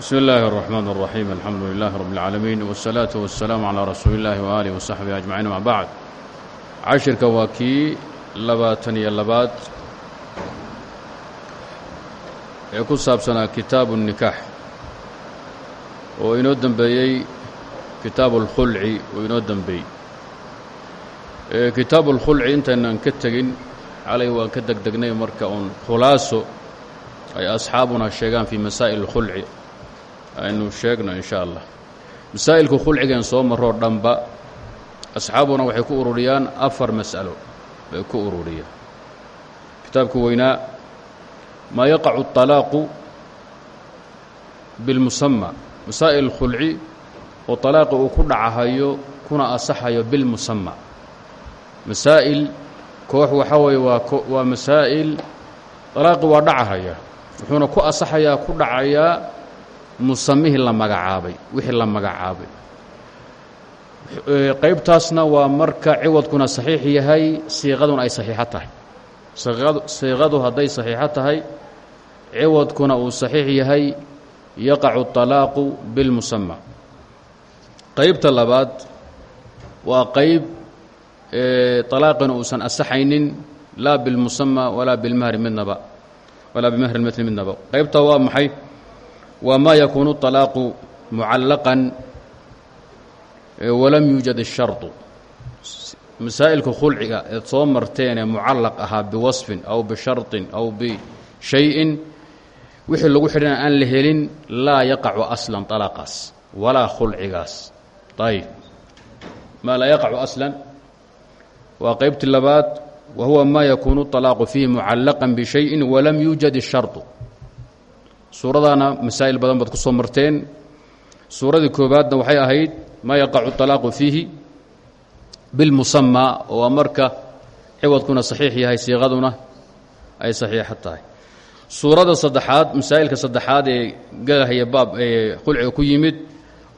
bsmi اllahi الرحman الرaxيim alxamdu lilah rab اlcaalamiin wالsalaaةu waالsalaamu calىa rasuuli اllahi waaalih wasaxbihi ajmaciin ama bacd cashirka waa kii labaatan iyo labaad ee ku saabsanaa kitaabu الnikaax oo inoo dembeeyey kitaabu اlkhulci oo inoo dembeeyey kitaabu اlkhulci intaynan ka tegin calay waan ka degdegnay marka uun khulaaso ay asxaabuna sheegaan fii masaa'il اlkhulci aynu sheegno in sha allah masaa'ilku khulcigeen soo maroo dhanba asxaabuna waxay ku ururiyaan afar mas'alo bay ku ururiyaan kitaabku weynaa maa yaqacu الطalaaqu biاlmusama masaa'il khulci oo طalaaqi uu ku dhacahayo kuna asaxayo bilmusama masaa'il koox waxaa weeye waa waa masaa'il طalaaqi waa dhacahaya wuxuuna ku asaxayaa ku dhacayaa musamihii la magacaabay wixii la magacaabay qaybtaasna waa marka ciwadkuna saxiix yahay siiqaduna ay saxiixo tahay siiqadu hadday saxiixo tahay ciwadkuna uu saxiix yahay yaqacu الطalaaqu biاlmusama qaybta labaad waa qayb طalaaqina uusan asaxaynin laa biاlmusama walaa bilmahri midnaba walaa bimahri اlmili midnaba qaybta waa maxay waa maa yakuunu طalaaqu mucallaqan walam yuujad الsharطu masaa'ilka khulciga eed soo marteenee mucallaq ahaa biwasfin aw bisharطin aw bishayin wixii lagu xidhana aan la helin laa yaqacu aslan طalaaqaas walaa khulcigaas ayb maa laa yaqacu aslan waa qaybtii labaad wa huwa maa yakuunu طalaaqu fiihi mucallaqan bishayin walam yuujad الsharطu suuradaana masaa'il badan baad ku soo marteen suuradii koobaadna waxay ahayd maa yaqacu طalaaqu fiihi bilmusamaa oo waa marka ciwadkuna saxiix yahay siiqaduna ay saxiixo tahay suurada saddexaad masaa'ilka saddexaad ee galahaya baab ee khulciga ku yimid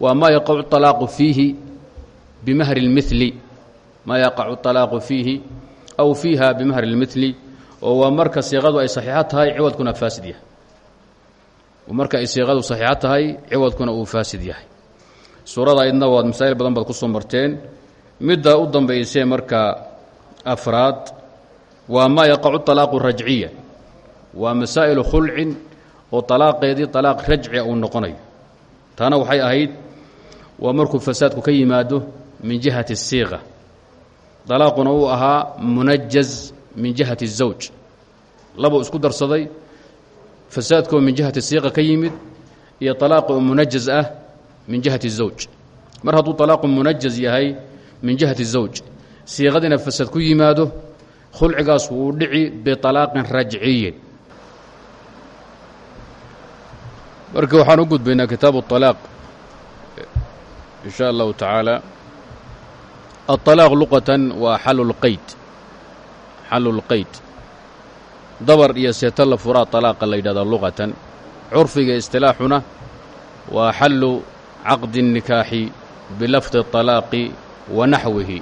waa maa yaqacu طalaaqu fiihi bimahri اlmili maa yaqacu طalaaqu fiihi aw fiiha bimahri اlmili oo waa marka siiqadu ay saxiixo tahay ciwadkuna faasid yahay marka ay siiqadu saxiixo tahay ciwadkuna uu faasid yahay suurada aydna waad masaa'il badan baad ku soo marteen midda u dambaysee marka afraad waa maa yaqacu طalaaqu rajciya waa masaa'ilu khulcin oo طalaaqeedii طalaaq rajcia uu noqonayo taana waxay ahayd waa markuu fasaadku ka yimaado min jihati الsiiqa طalaaquna uu ahaa munajaz min jihati الزawj labuu isku darsaday fasaadkoo min jihati siiqa ka yimid iyo طalaaqi oo munajaz ah min jihati الزawj mar hadduu طalaaqu munajaz yahay min jihati الزawj siiqadiina fasad ku yimaado khulcigaas wuu dhici biطalaaqin rajciyin marka waxaan u gudbaynaa kitaabu الطalaaq in sha allahu tacaala الطalaaq luqatan waa xalu اlqeyd xalu اlqeyd dabar iyo seeto la furaa طalaaqa la yidhahda luqatan curfiga istilaaxuna waa xallu caqdi الnikaaxi bilafdi الطalaaqi wa naxwihi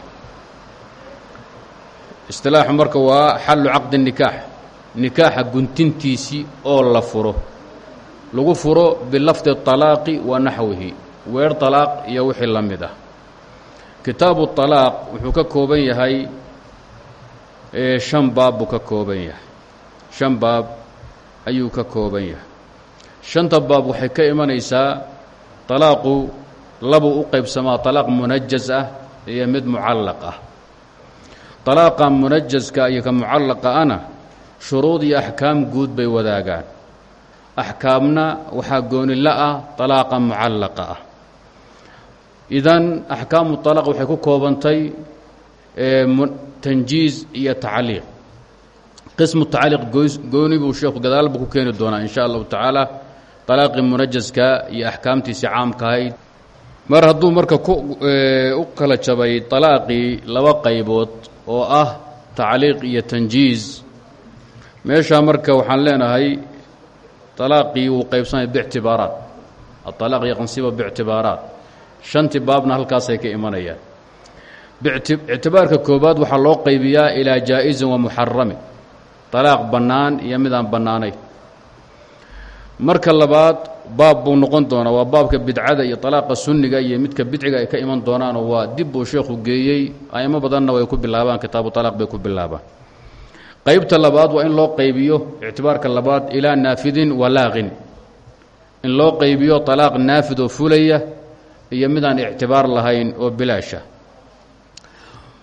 istilaaxu marka waa xallu caqdi الnikaax nikaaxa guntintiisii oo la furo lagu furo bilafdi الطalaaqi wa naxwihi weer طalaaq iyo wixii la mid ah kitaabu الطalaaq wuxuu ka kooban yahay shan baab buu ka kooban yahay shan baab ayuu ka kooban yahay shanta baab waxay ka imanaysaa طalaaqu labuu u qaybsamaa طalaaq munajaz ah iyo mid mucallaq ah طalaaqa munajazka iyo ka mucallaqa ana shuruud iyo axkaam guud bay wadaagaan axkaamna waxaa goonila ah طalaaqa mucallaqa ah idan axkaamu طalaaq waxay ku koobantay tanjiiz iyo tacliiq qismu tacaaliq gooni buu sheekhu gadaalbu ku keeni doonaa in sha allahu tacaala. Alaaqii munajaska iyo axkaamtiisii caamka ahayd. Mar hadduu marka ku u kala jabay alaaqii laba qaybood oo ah tacliiq iyo tanjiiz. Meeshaa marka waxaan leenahay alaaqii wuu qaybsanaya bictibaaraat aalaaq yaqansiba bictibaaraat shantii baabna halkaasay ka imanayaan. Ictibaarka koobaad waxaa loo qaybiyaa ilaa jaa-izin wa muxaramin طalaaq bannaan iyo midaan bannaanayn marka labaad baab buu noqon doonaa waa baabka bidcada iyo talaaqa sunniga iyo midka bidciga ay ka iman doonaanoo waa dib buu sheekhu geeyey aimo badanna way ku bilaabaan kitaabu talaaq bay ku bilaabaan qaybta labaad waa in loo qaybiyo ictibaarka labaad ilaa naafidin walaaqin in loo qaybiyo talaaq naafid oo fulaya iyo midaan ictibaar lahayn oo bilaasha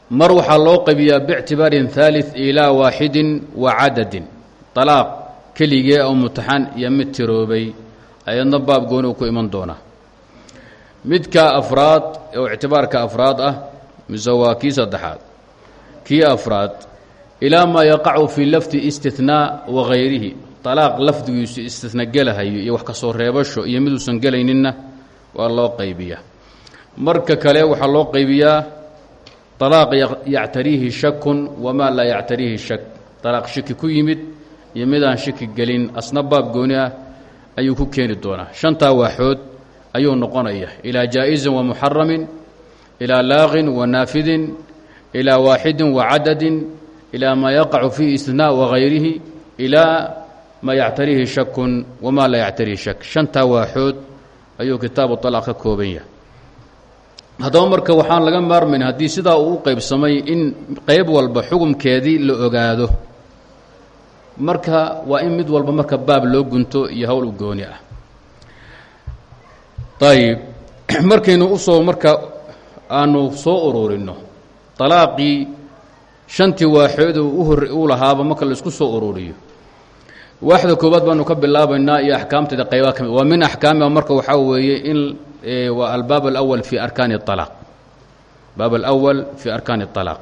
mar waxaa loo qaybiyaa bictibaarin ثaalث ilaa waaxidin wa cadadin طalaaq keligee oo mutaxan iyo mid tiroobay ayadna baab gooni uu ku iman doonaa midka afraad oo ictibaarka afraad ah mise waa kii saddexaad kii afraad ilaa maa yaqacu fii lafdi istithnaa wagayrihi طalaaq lafdigiisu istitna gelahayo iyo wax ka soo reebasho iyo miduusan gelayninna waa loo qaybiyaa marka kale waxaa loo qaybiyaa طalaaq yactariihi shakun wamaa laa yactariihi shak طalaaq shaki ku yimid iyo midaan shaki gelin asna baab gooni ah ayuu ku keeni doonaa shantaa waaxood ayuu noqonaya ilaa jaaئizin wa muxaramin ilaa laaqin wa naafidin ilaa waaxidin wa cadadin ilaa maa yaqacu fiihi istithnaa wagayrihi ilaa maa yactariihi shakun wamaa laa yactariihi shak shantaa waaxood ayuu kitaabu طalaaq ka kooban yahay haddaba marka waxaan laga maarmayn haddii sidaa uu u qaybsamay in qayb walba xukumkeedii la ogaado marka waa in mid walba marka baab loo gunto iyo howl u gooni ah. Ayib markaynu u soo marka aanu soo ururinno طalaaqii shantii waaxood u lahaaba marka la isku soo ururiyo waaxda koobaad baanu ka bilaabaynaa iyo axkaamteeda qaybaha ka mid waa min axkaamiha marka waxaa weeye in waa albaab alأwal fi arkaani الطalaaq baab alأwal fi arkaani الطalaaq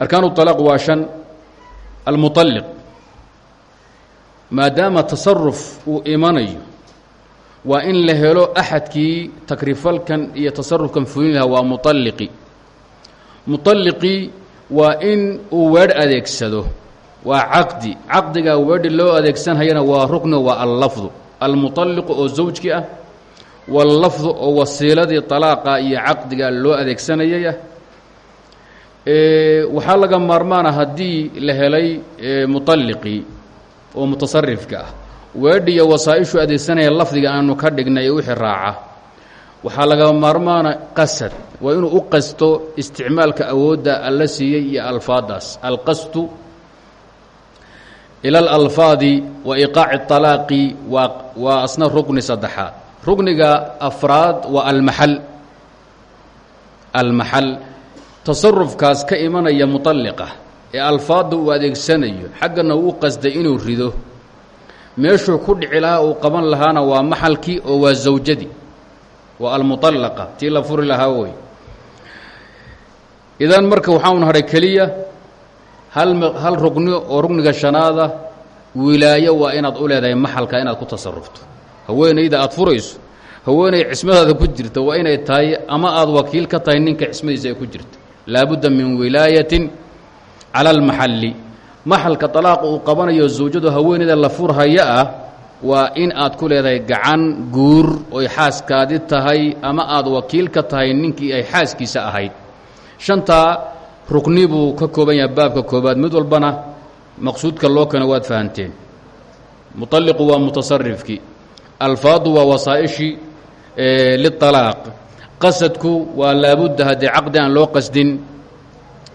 arkaan الطalaaq waa shan almuطaliq maadaama tasaruf uu imanayo waa in la helo axadkii takrifalkan iyo tasarufkan fulin lahaa waa muطaliqi muطaliqii waa in uu weedh adeegsado waa caqdi caqdigaa weedhi loo adeegsanhayana waa rukni waa allafdu almuطaliqu oo zawjki ah wallafdu oo wasiiladii طalaaqa iyo caqdiga loo adeegsanayay ah waxaa laga maarmaana haddii la helay muطaliqii oo mutasarifka ah weedhi iyo wasaaishu adeegsanaya lafdiga aanu ka dhignay wixii raaca waxaa laga maarmaana qasad waa inuu u qasto isticmaalka awoodda alla siiyey iyo alfaadaas alqasdu ila alalfaadi wa iqaaci طalaaqi waa waa asna rukni saddexaad rukniga afraad waa almaxal almaxal tasarufkaas ka imanaya muطalliqa ee alfaadda uu adeegsanayo xaggana uu qasday inuu rido. Meeshuu ku dhici lahaa uu qaban lahaana waa maxalkii oo waa zawjadii. Waa almuطallaqa tii la furi lahaa wey idan marka waxaanu hadhay keliya hal hal rugni oo rugniga shanaada wilaayo waa inaad u leedahay maxalka inaad ku tasarufto haweenayda aad furayso haweenay cismadaada ku jirta waa inay tahay ama aad wakiil ka tahay ninka cismadiisa ay ku jirta. Laabudda min wilaayatin cala almaxalli maxalka طalaaqa uu qabanayo zawjadu haweenayda la furhaya ah waa in aad ku leedahay gacan guur oy xaaskaadi tahay ama aad wakiil ka tahay ninkii ay xaaskiisa ahayd. Shantaa rukni buu ka kooban yahay baabka koobaad. Mid walbana maqsuudka loo keeno waad fahanteen. Muطalliqu waa mutasarifkii alfaadu waa wasaa'ishii liطalaaq qasadku waa laabudda haddii caqdi aan loo qasdin.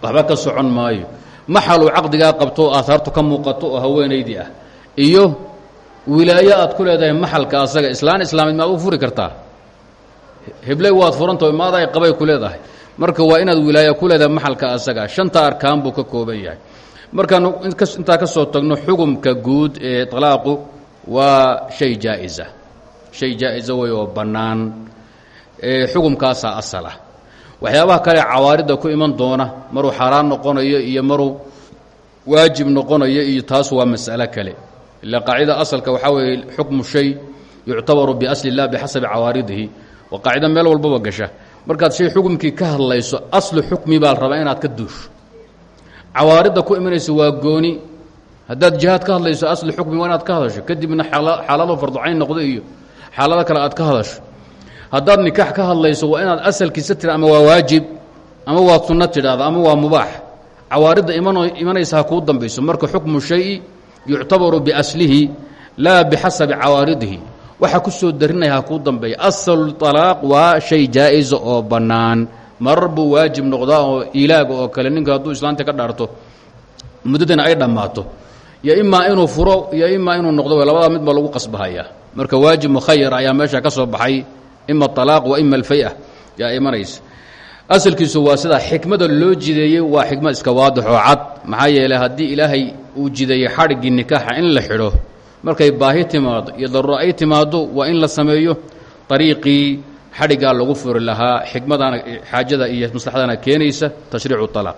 Waxba ka socon maayo. Maxaluu caqdigaa qabto oo aahaartu ka oo haweenaydii ah? Iyo wilaayo aad ku leedahay maxalka asaga islaan islaamid maad u furi kartaa? Hebley waad furantaho maaday qabay ku leedahay. Marka waa inaad wilaayo ku leedahay maxalka asaga. Shanta arkaan buu ka kooban yahay. Markaanu intaa ka soo tagno xugumka guud ee طalaaqu waa shay jaa-isa shay jaa-isa wey oo bannaan xugumkaasaa asal ah waxyaabaha kale cawaaridda ku iman doona maruu xaaraan noqonayo iyo maruu waajib noqonayo iyo taas waa mas'alo kale. Ila qaacida asalka waxaa weeye xukmu shay yuctabaru biasli اllah bixasabi cawaaridihi. Waa qaacida meel walbaba gasha. Markaad shay xukumkii ka hadlayso aslu xukmi baa la inaad ka duusho. Cawaaridda ku imanaysa waa gooni. Haddaad jihaad ka hadlayso aslu xukmi waa ka hadasho. Kadibna xaalado farducayn noqdo iyo xaalado kale aad ka hadasho. Haddaad nikaax ka hadlayso waa inaad asalkiisa tira ama waa waajib ama waa sunno tidhaahda ama waa mubaax. Cawaaridda imanaysa ha kuu dambayso. Marka xukmu shayi yuctabaru biaslihi laa bixasabi cawaaridihi. Waxa ku soo darinaya ha kuu dambeeya. Asalu طalaaq waa shay jaa-isa oo bannaan. Marar buu waajib noqdaa oo ilaaga oo kale. Ninka hadduu islaanta ka dhaarto muddadana ay dhammaato. Yo imaa inuu furo iyo imaa inuu noqdo labada mid ba lagu qasbahaya marka waajib mukhayar ayaa meesha ka soo baxay ima alaaq wa ima alfay-a yaa imanaysa. Asalkiisu waa sidaa xikmada loo jideeyey waa xikmad iska waadix oo cad. Maxaa yeeley haddii ilaahay uu jideeyey xadhiggii nikaaxa in la xidho markay baahi timaado iyo daruuro ay timaado waa in la sameeyo ariiqii xadhiggaa lagu furi lahaa xikmadana xaajada iyo maslaxadana keenaysa tashriicu alaaq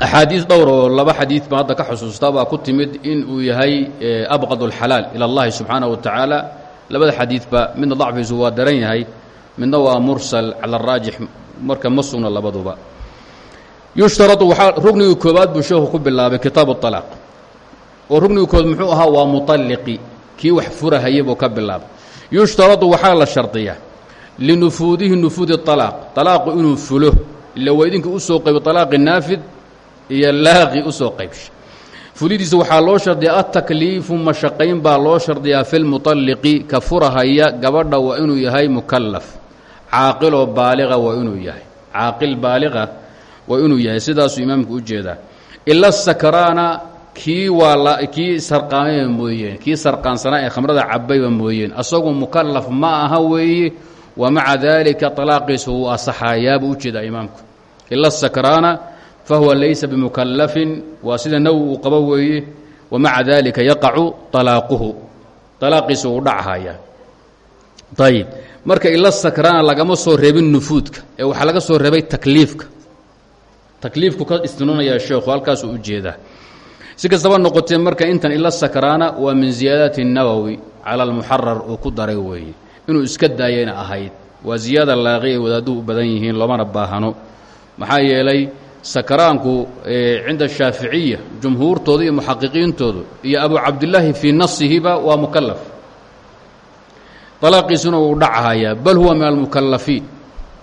axaadiis dhowr oo laba xadiid baa hadda ka xusuustaa baa ku timid in uu yahay abqad اlxalaal ila اllahi subxaanaه wa tacaala labada xadiidba midna dacfiisu waa daran yahay midna waa mursal cala araajix marka ma sugna labaduba yushtarau waaa rugnigii koobaad buu sheekhu ku bilaabay kitaab اطalaaq oo rugnigii koobaad muxuu ahaa waa muطalliqi kii wax furahayay buu ka bilaabay yushtaradu waxaa la shardiyaa linufuudihi nufuudi طalaaq طalaaqu inuu fulo ila waa idinka usoo qaybo طalaaqi naafid iyo laaqi u soo qaybsha fulidiisa waxaa loo shardiyaa atakliifu mashaqayn baa loo shardiyaa fi lmuطalliqi ka furahaya gabadha waa inuu yahay mukalaf caaqiloo baaliqa waa inuu yahay caaqil baaliqa waa inuu yahay. Sidaasuu imaamku u jeedaa. Ila sakraana kii waa kii sarqaamayba mooyeen kii sarqaansanaa ee khamrada cabayba mooyeen asagu mukalaf ma aha weeye wa maca daalika طalaaqiisa wuu asaxayaabuu u jeedaa imaamku. Ila sakraana fahuwa laysa bimukalafin waa sida nawi uu qabo weeye wamaca dalika yaqacu alaaquhu alaaqiisa uu dhachaya ayib marka ila sakraana lagama soo reebin nufuudka ee waxaa laga soo reebay takliifka. Takliifku ka istinoonayaa sheekhu halkaasuu u jeedaa. Si kastaba noqotee marka intan ila sakraana waa min ziyaadaati nawowi cala almuxarar uu ku daray weeye. Inuu iska daayayna ahayd. Waa ziyaada laaqi ay badan yihiin loomana baahano. Maxaa yeelay sakraanku cinda shaaficiya jumhuurtooda iyo muxaqiqiintoodu iyo abu cabdilaahi fii nasihiba waa mukalaf dalaaqiisuna wuu dhachayaa bal huwa min almukalafiin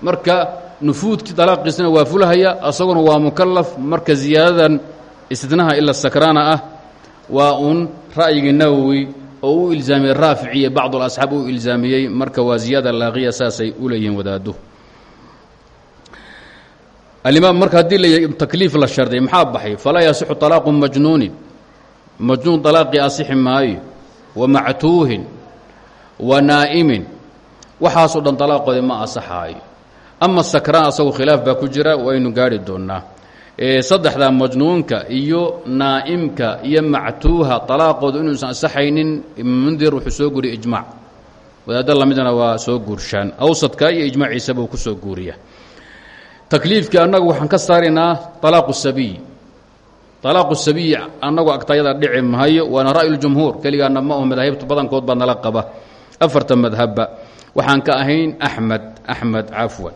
marka nufuudkii dalaaqiisna waa fulhaya asaguna waa mukalaf marka ziyaadadan istinaha ila sakraana ah waa uun ra'yigii nawowi oo u ilzaamiyey raaficiyo bacd اlasxaab u ilzaamiyey marka waa ziyaada laaqiya saasay u leeyihiin wadaadduhu alimaam marka haddii la takliif la sharday maxaa baxay falaa yasixu طalaaqu majnuunin majnuun طalaaqii asixi maayo wa mactuuhin wa naa'imin waxaasoo dhan طalaaqoodi ma asaxaayo ama sakraan asagu khilaaf baa ku jira waynu gaari doonnaa saddexda majnuunka iyo naa'imka iyo mactuuha طalaaqoodu inuusan asaxaynin mundir wuxuu soo guuriya ijmac wadaadda lamidna waa soo guurshaan awsadka iyo ijmaaciisa buu ku soo guuriya takliifkii annagu waxaan ka saaraynaa alaaqu sabiy. Alaaqu sabiy annagu agtayada dhici mahayo waana ra'yu jumhuur. Keligaana ma aho madaahibta badankood baa nala qaba. Afarta madhabba waxaan ka ahayn axmed axmed cafwan.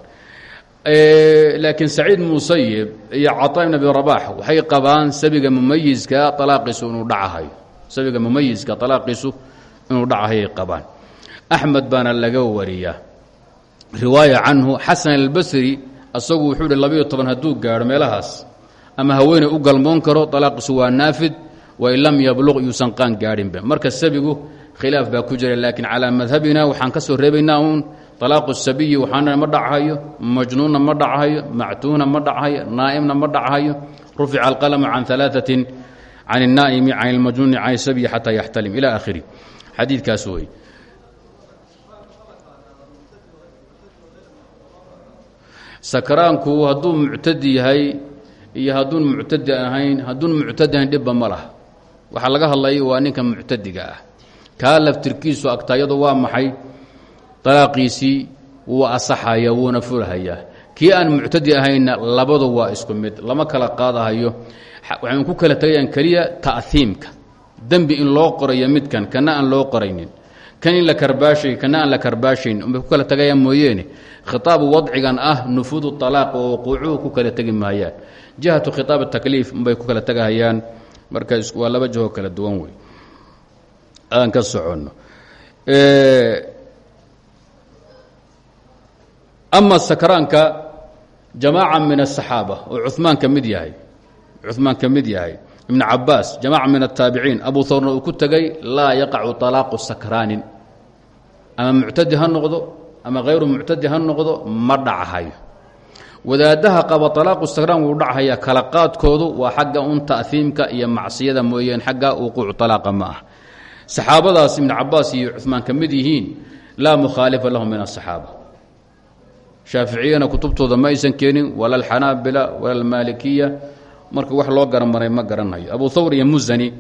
Laakiin saciid musayib iyo caطaa ibn abi rabax waxay qabaan sabiga mumayiska alaaqiisu inuu dhacahayo. Sabiga mumayiska alaaqiisu inuu dhacahayay qabaan. Axmed baana laga wariyaa. Riwaaya canhu xasan albasri asagu wuxuu hi labayo toban hadduu gaadho meelahaas ama haweeney u galmoon karo alaaqiisu waa naafid wain lam yabluq yuusan qaan gaadhinba marka sabigu khilaaf baa ku jira laakiin calaa madhabina waxaan ka soo reebaynaa uun alaaqu sabiyi waxaana ma dhachayo majnuunna ma dhachayo mactuuna ma dhachayo naa'imna ma dhachayo rufica alqalamu can alaaثatin can الnaa'imi can اlmajnuuni can اsabiyi xataa yaxtalim ila akhiri xadiidkaas wey sakraanku hadduu muctadi yahay iyo hadduun muctadi ahayn hadduun muctadi ahayn dhibba ma laha. Waxaa laga hadlaya waa ninka muctadiga ah. Kaa laftirkiisu agtaayadu waa maxay? Dalaaqiisii wuu asaxaya wuuna fulhayaa kii aan muctadi ahaynna labadu waa isku mid lama kala qaadahayo. Waxaynu ku kala tegayaan keliya ta'hiimka dembi in loo qorayo midkan kana aan loo qoraynin kan in la karbaashay kana aan la karbaashayn unbay ku kala tagayaan mooyeene. Khitaabu wadcigan ah nufuudu alaaq oo wuquucuhu ku kala tegi maayaan. Jihatu khitaab takliif unbay ku kala tagahayaan. Marka waa laba jihoo kala duwan wey. Aan ka soconno. Ama sakraanka jamaaca min asaxaaba oo cumaan ka mid yahay. Cumaan ka yahay ibn cabaas jamac min ataabiciin abu thawrna uu ku tegay laa yaqacu طalaaqu sakraanin. Ama muctadi ha ama hayru muctadi ha noqdo ma dhachay wadaadaha qaba alaaqu sakraan wuu dhachaya kala qaadkoodu waa xagga un taiimka iyo macsiyada mooyeen xagga wuquuc alaaqa ma ah saxaabadaas ibn cabaas iyo cumaan ka yihiin laa mukhaalifa lahum min asaxaaba shaaficiyana kutubtooda ma aysan keenin wala alxanaabila wala almaalikiya marka wax loo garanmaray ma garanhayo abu thawr iyo musani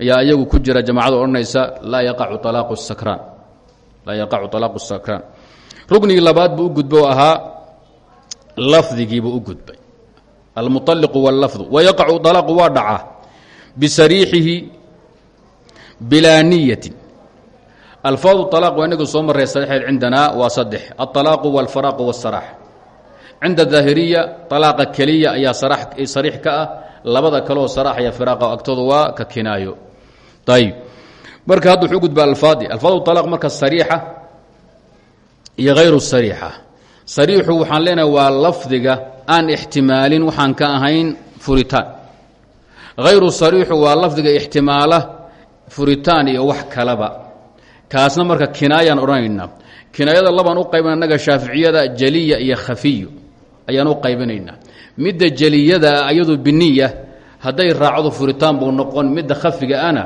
ayaa iyagu ku jira jamaacada odhanaysa laa yaqacu alaaqu sakraan laa yaqacu alaaqu sakraan ruknigii labaad buu u gudbo ahaa lafdigiibuu u gudbay almualiqu wاllafdu wayaqacu alaaqu waa dhaca bisariixihi bilaa niyatin alfaadu alaaq waa inagu soo marray saxiixeed cindanaa waa saddex alطalaaqu wاlfaraaqu wاsaraax cinda daahiriya alaaqa keliya ayaa sariix ka ah. Labada kaleoo saraax iyo firaaqa agtooda waa ka kinaayo. Ayb marka hadda wuxuu gudba alfaadi. Alfaadu alaaq marka sariixa iyo hayru sariixa. Sariixu waxaan leenahay waa lafdiga aan ixtimaalin waxaan ka ahayn furitaan. Hayru sariixu waa lafdiga ixtimaala furitaan iyo wax kalaba. Kaasna marka kinaayaan odhanaynaa kinaayada labaan u qaybina annaga jaliya iyo khafiyo ayaan u qaybinaynaa. Midda jeliyada ayadu biniya hadday raacdo furitaan buu noqon midda khafiga ana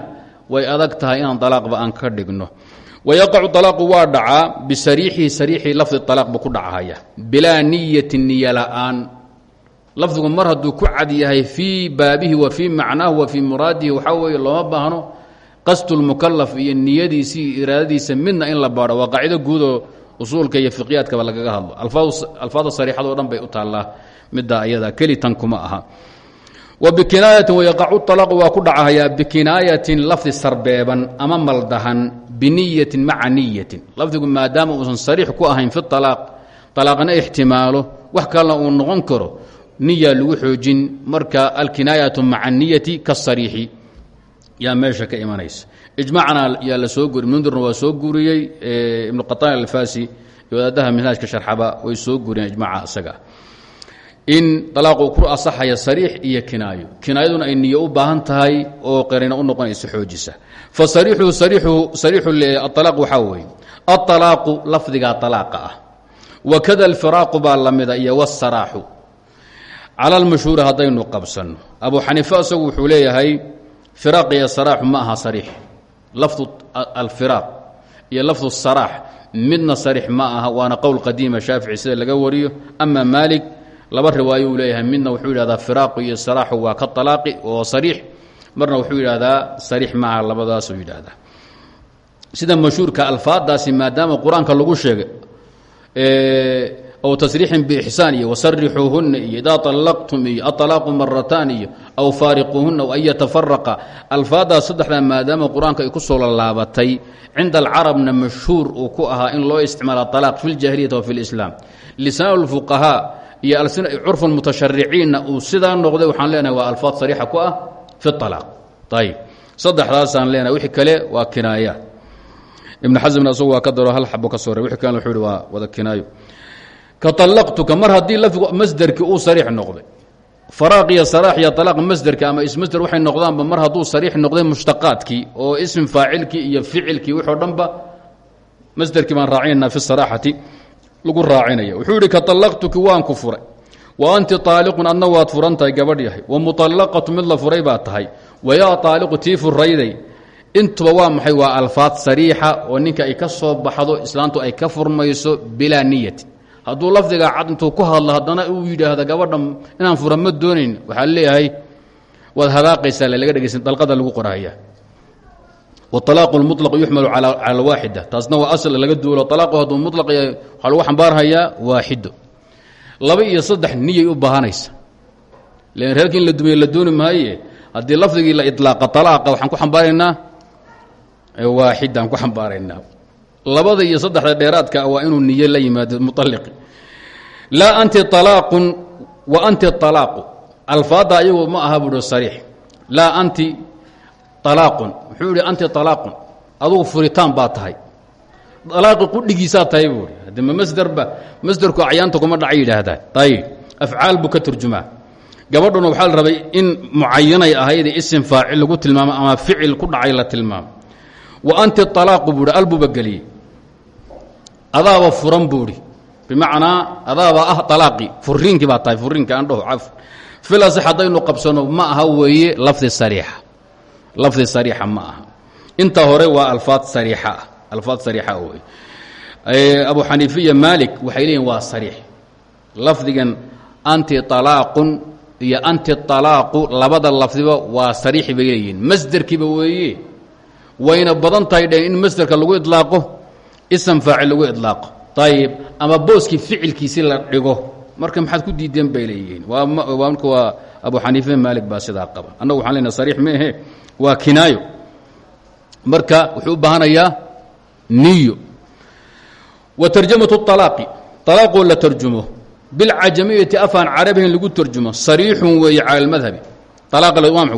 way adag tahay inaan dalaaqba aan ka dhigno. Wayaqacu alaaqu waa dhacaa bisariixihi sariixii lafdi alaaq buu ku dhachaya bilaa niyatin niya la'aan lafdigu mar hadduu ku cad yahay fii baabihi wa fii macnaahu wa fii muraadihi waxaa weeye looma baahno. Qasdulmukalaf iyo niyadiisii iraadadiisa midna in la baadho. Waa qaacido guudoo usuulka iyo fiqyaadkaba lagaga hadlo. Alfaada sariixado dhan bay u taallaa middaa ayada. Keli tan kuma aha. Wa bikinaayatin wayaqacu alaaqu waa ku dhacahayaa bikinaayatin lafdi sarbeeban ama maldahan biniyatin maca niyatin. Lafdigu maadaama uusan sariix ku ahayn fi alaaq alaaqna ixtimaalo wax kalena uu noqon karo niya lagu xoojin marka alkinaayatu maca niyati kasariixi meesha ka imanaysa ijmacna yaa la soo guri mundirna waa soo guriyey ibnu qataan alfasi iyo wadaadaha minhaajka sharxaba way soo guriyeen ijmaca isaga. In alaaqu ku asaxaya sariix iyo kinaayo. Kinaayaduna ay niyo u baahan tahay oo qariina u noqonaysa xoojisa. Fa sariixu sariixu alaaq waxaa weeye. Aalaaqu lafdigaa alaaqa ah. Wakada alfiraaqu baa lamida iyo wasaraaxu cala almashhuuri haddaynu qabsanno. Abu xaniifa isagu wuxuu leeyahay firaaq iyo saraaxu ma aha sariix lafdu alfiraaq iyo lafdu saraax midna sariix ma aha waana qowl qadiima shaafici sida laga wariyo. Ama maalik laba riwaayo uu leeyahay midna wuxuu yidhahdaa firaaqu iyo saraaxu waa ka alaaqi oo sariix marna wuxuu yidhahdaa sariix maaha labadaasuu yidhaahdaa sida mashhuurka alfaadaasi maadaama qur'aanka lagu sheegay aw tasriixin biixsaan iyo wasarixuuhuna iyo idaa allaqtum iyo aalaaqu marataan iyo aw faariquuhuna aw an yatafaraqa alfaadaas saddexdaa maadaama qur'aanka ay ku soo lallaabatay cinda alcarabna mashhuur uu ku ahaa in loo isticmaala alaaq fi ljahiliyati wa fi lislaam lisaan lfuqahaa iyo curfu mutashariciinna uu sidaa noqday waxaan leenahay waa alfaad sariixa ku ah fi alaaq ayb saddexdaasaan leenahay wixii kale waa kinaayaat ibnu xasmna isagu waa ka daro hal xabo ka soo re wixii kalena wuxuu ihi waa wada kinaayo ka allaqtuka mar haddii lafdigu masderkii uu sariix noqday. Faraaq iyo saraax iyo alaaq masderka ama ismasder waxay noqdaanba mar hadduu sariix noqday mushtaqaadkii oo ism faacilkii iyo ficilkii wixoo dhanba masderkii baan raacinayna fi saraaxati lagu raacinaya wuxuu yidhi ka allaqtuki waan ku furay. Wa anti aaliqun adna waad furan tahay gabadh yahay. Wa muallaqatu mid la furay baa tahay. Wayaa aaliqu tii furayday intuba waa maxay? Waa alfaad sariixa oo ninka ay ka soo baxdo islaantu ay ka furmayso bilaa niyati hadduu lafdigaa cad intuu ku hadlo haddana uu yidhaahda gabadha inaan fura ma doonayn waxaa leeyahay waad hadaaqaysaa laga dhegaysan dalqada lagu qorahaya walaaqu mulaq yuxmalu cala alwaaxida taasna waa asl laga duulo alaaqu hadduu mulaq yahay waxaa lagu xambaarhayaa waaxido. Laba iyo saddex niyay u baahanaysa lan reerkii in la dumiye la dooni maaye haddii lafdigii la ilaaqa alaaqa waxaan ku xambaaraynaa waaxidaan ku xambaaraynaa labada iyo saddexda dheeraadka waa inuu niye la yimaado mualiqi laa anti alaaqun wa anti alaaqu alfaadda ayagu ma aha buuhi sariix. Laa anti alaaqun wuxuu anti alaaqun adugu furitaan baa tahay. Alaaqi qudhigiisaa tahay buui haddi ma masderba masderku acyaanta kuma dhaca yidhaahdaa ayib afcaal buu ka turjumaa. Gabadhuna waxaa la rabay in mucayanay ahayd isim faacil lagu tilmaamo ama ficil ku dhacay la tilmaamo. Wa anti alaaqu buuhi albuba geliyey adaaba furan buuhi bimacnaa adaaba ah alaaqi furiinkii baa tahay furiinki aan dhaho caf filas haddaynu qabsano ma aha weeye lafdi sariixa. Lafdi sariixa ma aha. Inta hore waa alfaad sariixa ah. Alfaad sariixa ah wey abu xaniifa iyo maalik leeyihiin waa sariix. Lafdigan anti alaaqun iyo anti alaaqu labada lafdiba waa sariixi bay masderkiiba weeye. Wayna badan dheen in masderka lagu idlaaqo ism faacil lagu idlaaqo ayib ama booskii ficilkiisi la dhigo. Marka maxaad ku diideen bay leeyihiin. Marka waa abu xaniife maalik baa qaba. Annagu waxaan lena sariix meehe waa kinaayo. Marka wuxuu u baahanayaa niyo. Wa tarjamatu alaaqi alaaqoo la tarjumo. Bilcajamiyati afaan carabihin lagu tarjumo. Sariixun weeye cala almadhabi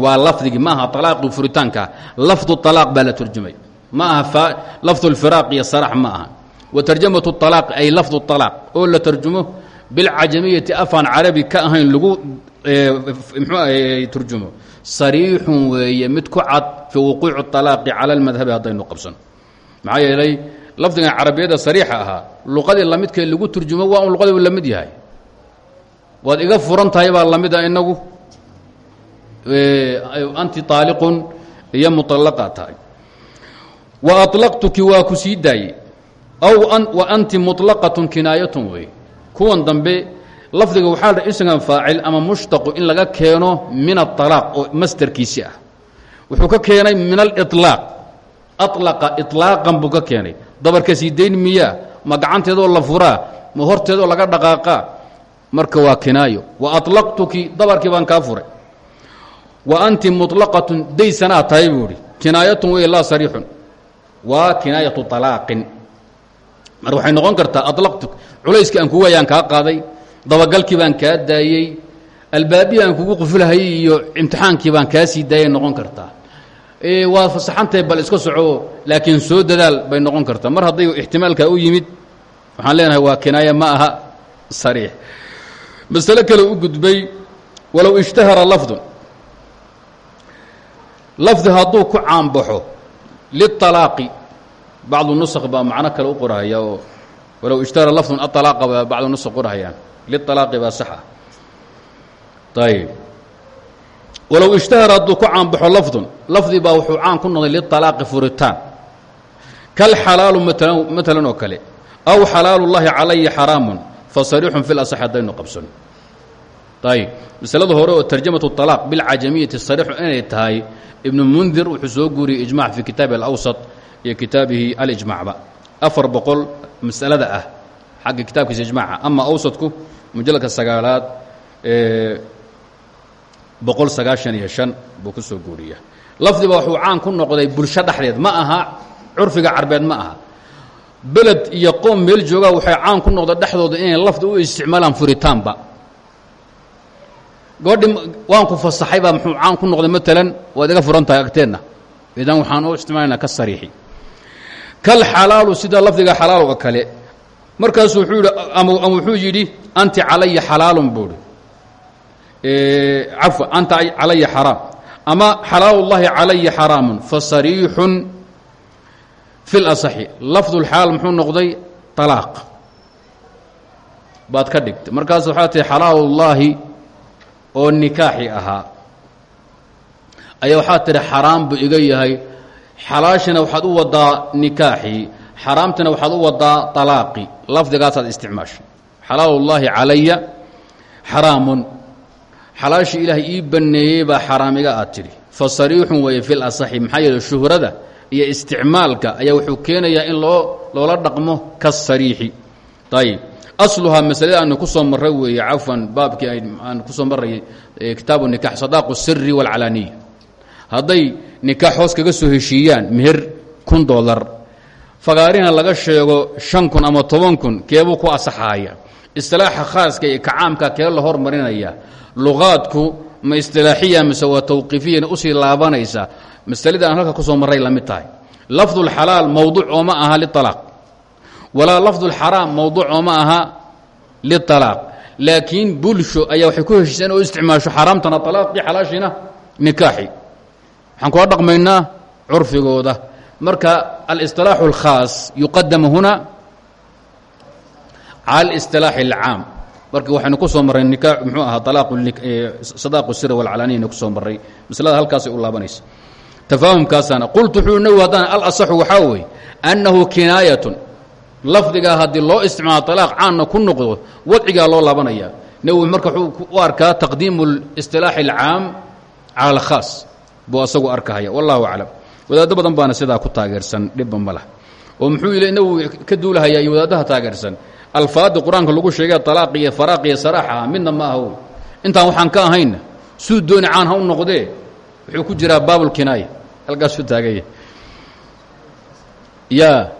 waa lafdigii. Ma aha alaaqii furitaankaa lafdu alaaq baa la turjumay ma aha lafdu lfiraaq iyo sarax ma aha wa tarjamatu alaaq ay lafdu alaaq oo la tarjumo bilcajamiyati afaan carabi ka ahayn lagu mxuu turjumo. Sariixun weeye mid ku cad fii wuquuci alaaqi cala almadhabi haddaynu qabsano maxaa yeelay lafdigan carabiyada sariixa ahaa luqadii lamidkee lagu turjumo waa un luqadii la mid yahay. Waad iga furan tahay baa la mid a inagu anti aaliqun iyo muطalaqaa tahay wa alaqtuki waa ku sii daayey aw wa anti muطlaqatun kinaayatun wey kuwan dambe lafdiga waxaa la isgan faacil ama mushtaqu in laga keeno min aalaaq oo masderkiisi ah wuxuu ka keenay min aliطlaaq alaqa iطlaaqan buu ka keenay dabarka sii dayn miyaa ma gacanteedoo la furaa ma horteedoo laga dhaqaaqaa marka waa kinaayo wa alaqtuki dabarkii baan kaa furay wa anti muطlaqatun daysanaa tahay buu ihi kinaayatun wey laa sariixun waa kinaayatu alaaqin mar waxay noqon kartaa alaqtu culayskii aan kugu hayaan kaa qaaday dabagalkii baan kaa daayey albaabihii aan kugu qufulhayay iyo imtixaankii baan kaa sii daayay noqon kartaa. Waa fasaxantahe bal iska soco laakiin soo dadaal bay noqon kartaa. Mar hadday ixtimaalkaa u yimid waxaan leenahay waa kinaaya ma aha sariix. Masale kale u gudbay walow ishtahara lafdun. Lafdi hadduu ku caanbaxo lialaaqi bacdu nusq baa macno kale u qorahaya oo walow ishtahara lafdun aalaaqa baa bacdu nusq qorahayaan lialaaqi baa sax ah ayb walow ishtahara hadduu ku caanbaxo lafdun lafdi baa wuxuu caan ku noqday lialaaqi furitaan kal xalaalu matalan oo kale aw xalaalu llahi calaya xaraamun fa sariixun fi lasax haddaynu qabsano ayb masalada hore oo tarjamatu alaaq bilcajamiyati sariixu inay tahay ibnu mundir wuxuu soo guuriyey ijmac fi kitaabi alawsat iyo kitaabihi alijmacba afar boqol masalada ah xagga kitaabkiisa ijmaca ama awsadku mujalladka sagaalaad boqol sagaashan iyo shan buu ku soo guuriya. Lafdiba wuxuu caan ku noqday bulsho dhexdeed. Ma aha curfiga carbeed ma aha. Beled iyo qoom meel joogaa waxay caan ku noqda dhexdooda inay lafdi u isticmaalaan furitaanba gabadhi waan ku fasaxay baa muxuu caan ku noqday maalan waad iga furan tahay agteenna. Idan waxaan u isticmaalanaa ka sariixi. Kal xalaalu sida lafdiga xalaal oo kale. Markaasuu wuxuu yidhi ama wuxuu yidhi anti calaya xalaalun buuhi cafwa anta calaya xaraam. Ama xalaalu llahi calaya xaraamun fa sariixun fi lasaxi lafdulxalaal muxuu noqday talaaq. Baad ka dhigtay. Markaas waxaa tihi xalaalullaahi oo nikaaxi ahaa. Ayaa waxaad tidhi xaraam buu iga yahay. Xalaashina waxaad u wadaa nikaaxii xaraamtina waxaad u wadaa talaaqi. Lafdigaasaad isticmaashay xalaalullaahi calaya xaraamun. Xalaashii ilaahay ii banneeyey baa xaraamiga aad tidhi fa sariixun weeye fi maxaa yeele shuhrada iyo isticmaalka ayaa wuxuu keenayaa in loo loola dhaqmo ka sariixi. Ayib asluhaa masalada aanu ku soo marray weeye cafwan baabkii aan ku soo marray kitaabu nikax sadaaqu siri waalcalaaniya hadday nikaax hoos kaga soo heshiiyaan meher kun dolar fagaarina laga sheego shan kun ama toban kun keebuu ku asaxaaya? Istilaaxa khaaska iyo kacaamka kee la hormarinaya? Luqaadku ma istilaaxiya mise waa tawqiifiyana u sii laabanaysa? Masalada aan halka ku soo marray la mid tahay. Lafdulxalaal mowduuc ooma aha lialaaq walaa lafdulxaraam mowduuc ooma aha lialaaq laakiin bulsho ayaa waxay ku heshiiseen oo isticmaasho xaraamtana alaaqii xalaashina nikaaxi waxaan kula dhaqmaynaa curfigooda marka alisطilaaxu اlkhaas yuqadamu huna cala اlistilaaxi اlcaam marka waxaynu ku soo marray nika mxuu ahaa sadaaqu sir walcalaaniyana ku soo marray maslada halkaasay u laabanaysa tafaahumkaasaana qultu wuxuu nawi haddaan alasaxu waxaa weeye annahu kinaayatun lafdigaa haddii loo isticmaalo طalaaq caanna ku noqdo wadcigaa loo laabanaya nawi marka wuxuu u arkaa taqdiimu اlistilaaxi اlcaam cala alkhaas buu asagu arkahaya wallahu aclam wadaaddo badan baana sidaa ku taageersan dhibba ma lah oo muxuu il nawi ka duulahayaa iyo wadaadaha taageersan alfaadda qur-aanka lagu sheegay alaaq iyo faraaq iyo saraaxa midna ma aha intaan waxaan ka ahaynna suu dooni caan ha u noqdee wuxuu ku jiraa baabulkinaaya halkaasuu taaganya ya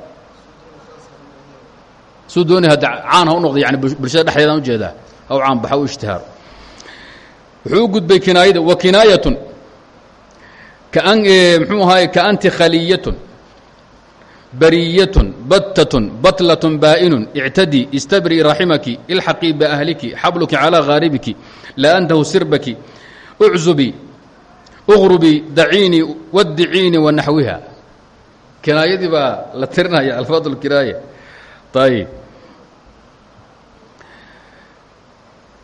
suu dooni hadda caan ha u noqda yani bulshada dhexdeedaan u jeedaa aw caanbaxa u ishtihaaro wuxuu u gudbay kinaayada wa kinaayatun. Kaan mxuu ahaay kaanti khaliyatun. Bariyatun battatun batlatun baa'inun. Ictadii istabrii raximaki ilxaqii biahliki xabluki calaa haaribiki la antahu sirbaki. Uczubii uqrubii daciinii wadiciinii wa naxwiha. Kinaayadii baa la tirinaya alfaad lkinaaya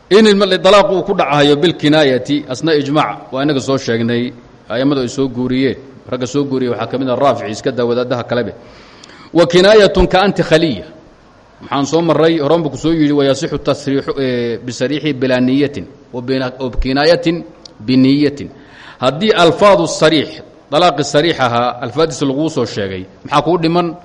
in dalaaq uu ku dhacayo bilkinaayati asna ijmac waa inaga soo sheegnay a'immadu ay soo guuriyeen ragga soo guuriye waxaa ka mid a raafici iska daa kalebe wa kinaayatun ka anti khaliya. Waxaan soo maray horanbu ku soo yidhi wayasixu tasriixu bisariixi bilaa niyatin kinaayatin biniyatin haddii alfaadu sariix dalaaqi sariix ahaa alfaadiisa laguu sheegay maxaa kuu dhiman?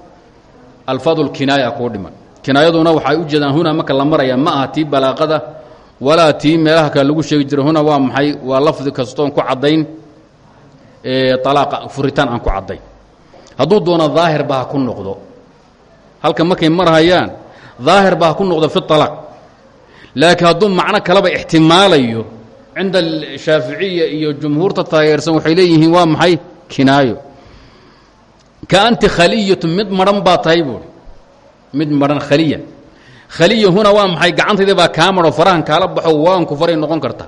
Alfaadu lkinaaya kuu dhiman. Kinaayaduna waxay u jeedaan huna marka la maraya ma aha balaaqada walaa tii meelaha kale lagu sheegi jira huna waa maxay? Waa lafdi kastoon ku caddayn alaaqa furitaan aan ku caddayn. Hadduu doono daahirba ha ku noqdo. Halka markay marhayaan daahir ba ha ku noqdo fi alaaq laakiin hadduu macno kaleba ixtimaalayo cinda shaaficiya iyo jumhuurta taageersan waxay leeyihiin waa maxay? Kinaayo. Ka anti khaliyatu mid maran baa tahay mid maran khaliya khaliya huna waa maxay? Gacantayda baa kaa maro farahan kaala baxo waanku faray noqon karta.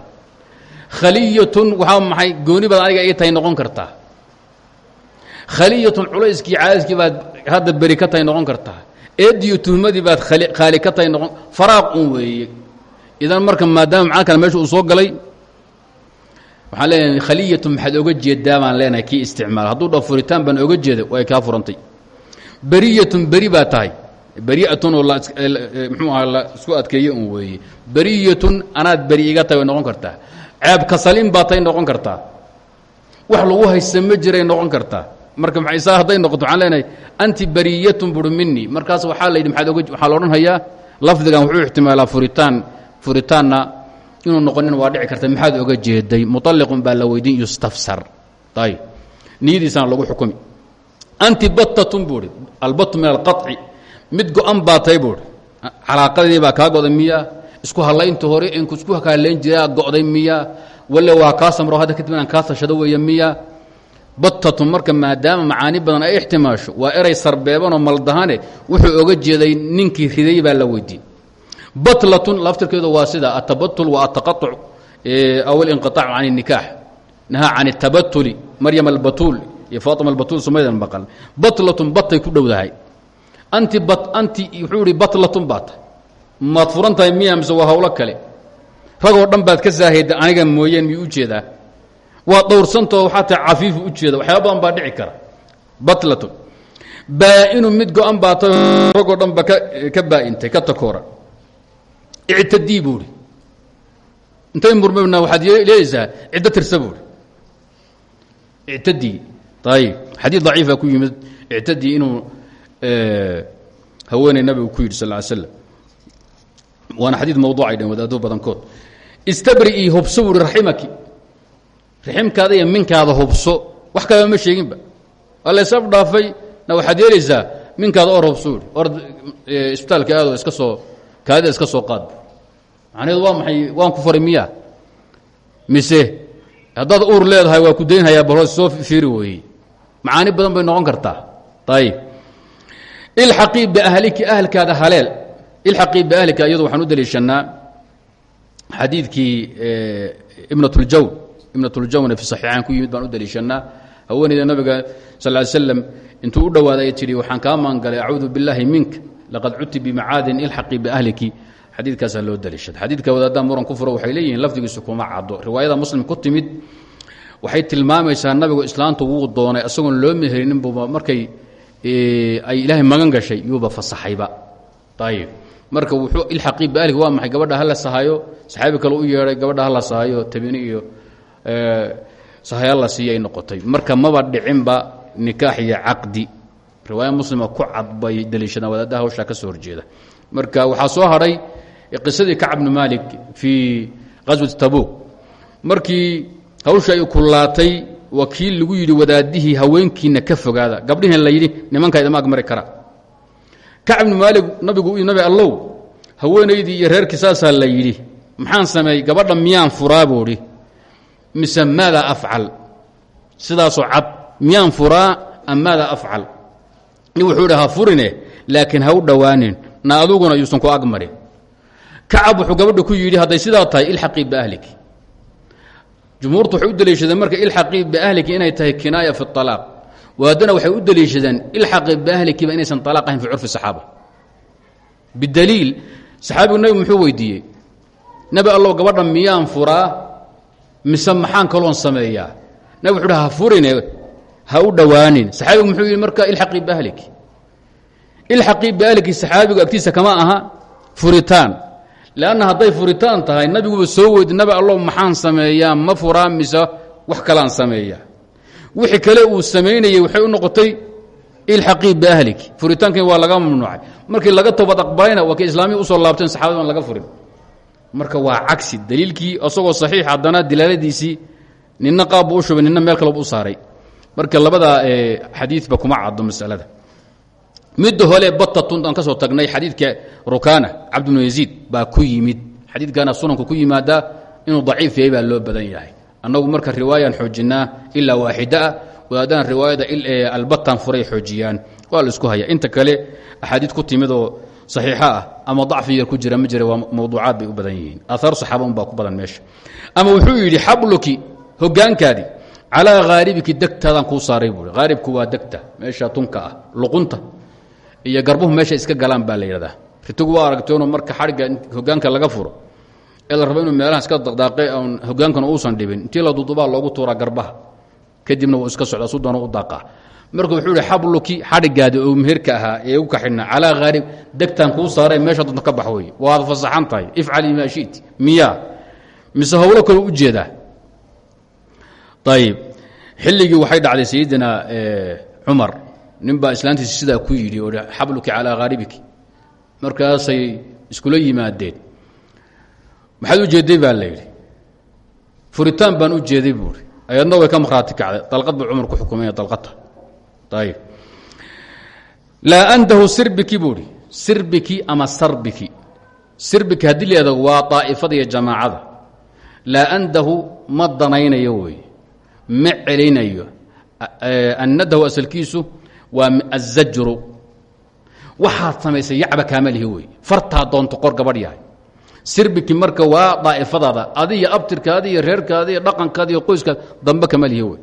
Khaliyatun waxaa maxay? Gooni baad aniga ii tahay noqon kartaa khaliyatun culayskii caadiskii baad hadda beri ka tahay noqon kartaa eediyo tuhmadii baad khaali ka tahay noqon faraaq un weeye. Idan marka maadaama macno kale meesha uu soo galay? Waxaan leenahay khaliyatun maxaad oga jeedaa baan leenahay kii isticmaal hadduu dha furitaan baan oga jeeda way kaa furantay. Beriyatun beri baa tahay beriatun oo mxuu aha la isku adkeeye un weeye beriyatun anaad beri iga tahay way noqon kartaa. Ceebka saliim baa tay noqon kartaa. Wax lagu haysta ma jiray noqon kartaa. Marka saa hadday noqoto waxaan leenahay anti bariyatun buri mini markaas waxaa la yidhi maaad oga waxaa la odhan hayaa lafdigan wuxuu ixtimaalaa furitaan furitaanna inuu noqonin waa dhici karta maxaad oga jeeday? Muطalliqun baa la weydiin yustafsar. Ayb niyadiisana lagu xukumi. Anti battatun buuhi albatu min alqaطci mid go-an baa tay buuhi calaaqadii baa kaa goday miyaa isku halaynta hore inku isku halayn jiraa go'day miyaa walle waa kaa samro hadda kadib inaan kaa tashado weeye miyaa battatun marka maadaama macaani badan ay ixtimaasho waa eray sarbeebanoo maldahane wuxuu oga jeeday ninkii riday baa la weydiin batlatun laftirkeedu waa sida atabatul wa ataqaطuc aw alinqiطaac can الnikaax nahaa can الtabatuli maryam albatuul iyo faatima albatuul sumaydan maqal batlatun batay ku dhowdahay anti anti wuxuu ihi batlatun baa tahay maad furan tahay miya mise waa hawlo kale? Ragoo dhan baad ka saahayda aniga mooyeen miyuu u jeedaa waa dhowrsantao waxaa tahay cafiifu ujeeda waxyaaba badan baa dhici kara. Batlatun. Baa-inu mid go-an baa tahay ragoo dhan ba ka ka baa-intay ka takooran ictadii buuhi intay murmana waxaad leeyaysaa ciddo tirsa buuhi ictadii. Ayib xadiid daciifa ku yimid. Ictadii inuu haweeney nabigu ku yidhi sal slam waana xadiid mawduucay dheen wadaado badankood istabri ii hubso buuhi raximaki. Raximkaada iyo minkaada hubso. Wax kaleba ma sheeginba waa laysab dhaafay. Na waxaad yeelaysaa minkaada or hubso buuhi or isbitaalka aado iska soo kaadida iska soo qaad. Macnaheedu waa maxay? Waan ku faray miyaa? Mise haddaad uur leedahay waa ku daynhayaa bal hoos soo fiiri weeye macaani badan bay noqon kartaa. Ayib ilxaqii biahliki ahlkaada haleel. Ilxaqii biahlika iyadu waxaan u daliishanaa xadiidkii ibnat ljawn ibnat ljawna fi saxiixaan ku yimid baan u daliishanaa haweeneyda nabiga sal ly slam intuu u dhowaaday ay tidhi waxaan kaa maangalay acuudu billaahi minka laqad cudti bimacaadin ilxaqii biahliki xadiidkaasaa loo daliishada xadiidka wadaaddaa muran ku furo waxay leeyihiin lafdigiisu kuma caddo. Riwaayada muslim ku timid waxay tilmaamaysaa nabigu islaanta wuu doonay isagoon loo meherinin-buba markay ay ilaahay magan gashay yuuba fasaxayba ayib marka wuxuu ilxaqii biahliki waa maxay gabadha hala sahayo saxaabi kale u yeedhay gabadha hala sahayo tabini iyo sahayaal la siiya ay noqotay marka maba dhicinba nikaax iyo caqdi riwaaya muslima ku cad bay daliishadaan wadaadaha hawshaa ka soo horjeeda marka waxaa soo hadhay qisadii kacb bnu malik fii qaswati tabuk markii hawsha ay kullaatay waa kii lagu yidhi wadaadihii haweenkiina ka fogaada. Gabdhihin la yidhi nimankaa idama agmari kara. Kacb bnu maalik nabigu nabi allow haweenaydii iyo reerkii saasaa la yidhi. Maxaan sameeyey? Gabadha miyaan furaa buuhi mise maada afcal? Sidaasoo cad miyaan furaa am maada afcal? Wuxuu idhi furine laakiin ha u dhowaanin na aduguna yuusan ku agmarin kacab wuxuu gabadha ku yidhi hadday sidaa tahay ilxaqii biahliki jumhuurtu waxay u deliishadeen marka ilxaqii biahliki inay tahay kinaaya fi alaaq waadana waxay u deliishadeen ilxaqii biahlikiba inaysan alaaq ahayn fi curfi saxaaba. Bidaliil saxaabigu nebigu muxuu weydiiyey nebi allow gabadha miyaan furaa mise kaloon sameeyaa? Nabig wuxu uhi furine ha u dhowaanin saxaabigu muxuu yidhi marka ilxaqii biahliki ilxaqii biahliki saxaabigu agtiisa kama aha furitaan lanna hadday furitaan tahay nabiguba soo weydi nabi allow maxaan sameeyaa ma furaa mise wax kalaan sameeyaa wixii kale uu samaynayey waxay u noqotay ilxaqii biahliki furitaankii waa laga mamnuucay markii laga toobad aqbalayna waa kii islaamiya u soo laabteen saxabada aan laga furin marka waa cagsi daliilkii isagoo saxiix haddana dilaaladiisii nina qaabbu u shubay nina meel kaleba u saaray marka labada xadiidba kuma caddo masalada midda hole batatun aan ka soo tagnay xadiidka rukana cabd bnu yaziid baa ku yimid. Xadiidkana sunanku ku yimaadaa inuu daciif yahay baa loo badan yahay. Annagu marka riwaayaan xoojinaa ilaa waaxidaa wadaadana riwaayada albatan furay xoojiyaan. Waa la isku haya inta kale axaadiid ku timid oo saxiixa ah ama dacfi yar ku jira ma jira waa mawduucaad bay u badan yihiin. Aaaar saxaaba un baa ku badan meesha. Ama wuxuu yidhi xabluki hogaankaadii calaa haaribiki degtaadaan kuu saaray buui haaribku waa degta meesha tunka ah luqunta iyo garbuhu meesha iska galaan baa la yidhahdaa. Ritigu waa aragteenoo marka xadhigga hogaanka laga furo ee la rabo inuu meelaha iska daqdaaqe oon hogaankana uusan dhibin. Intii la dudubaa loogu tuuraa garbaha kadibna wuu iska socdaa su doona u daaqaa marka wuxuu ihi xabluki xadhigaadi oo meherka ahaa ee u kaxidhna calaa haarib degtaan kuu saaray meesha doonta ka bax waad fasaxan tahay. Ifcali maa shiti. Miyaa. Mise howlo kale u jeedaa? Ayib xilligii waxay dhacday sayidina cumar nin baa islaantiisa sidaa ku yidhi oo xabluki calaa haaribiki markaasay iskula yimaadeen. Maxaad u jeeday baa la yidhi. Furitaan baan u jeeday buuri ayadna way ka markhaati kacday. Dalqad buu cumar ku xukumaya dalqata ayib laa andahu sirbiki buuhi sirbiki ama sarbiki. Sirbiki haddii leedaho waa daa'ifada iyo jamaacada. Laa andahu ma danaynayo wey ma annadahu asalkiisu waa azajru waxaad samaysay yacba kaamalihi wey fartaa doonto qor gabadh yahay. Sirbiki marka waa daa'ifadaada. Adiyo abtirkaadi iyo reerkaadi iyo dhaqankaadi iyo qoyskaad dambe kamalihi wey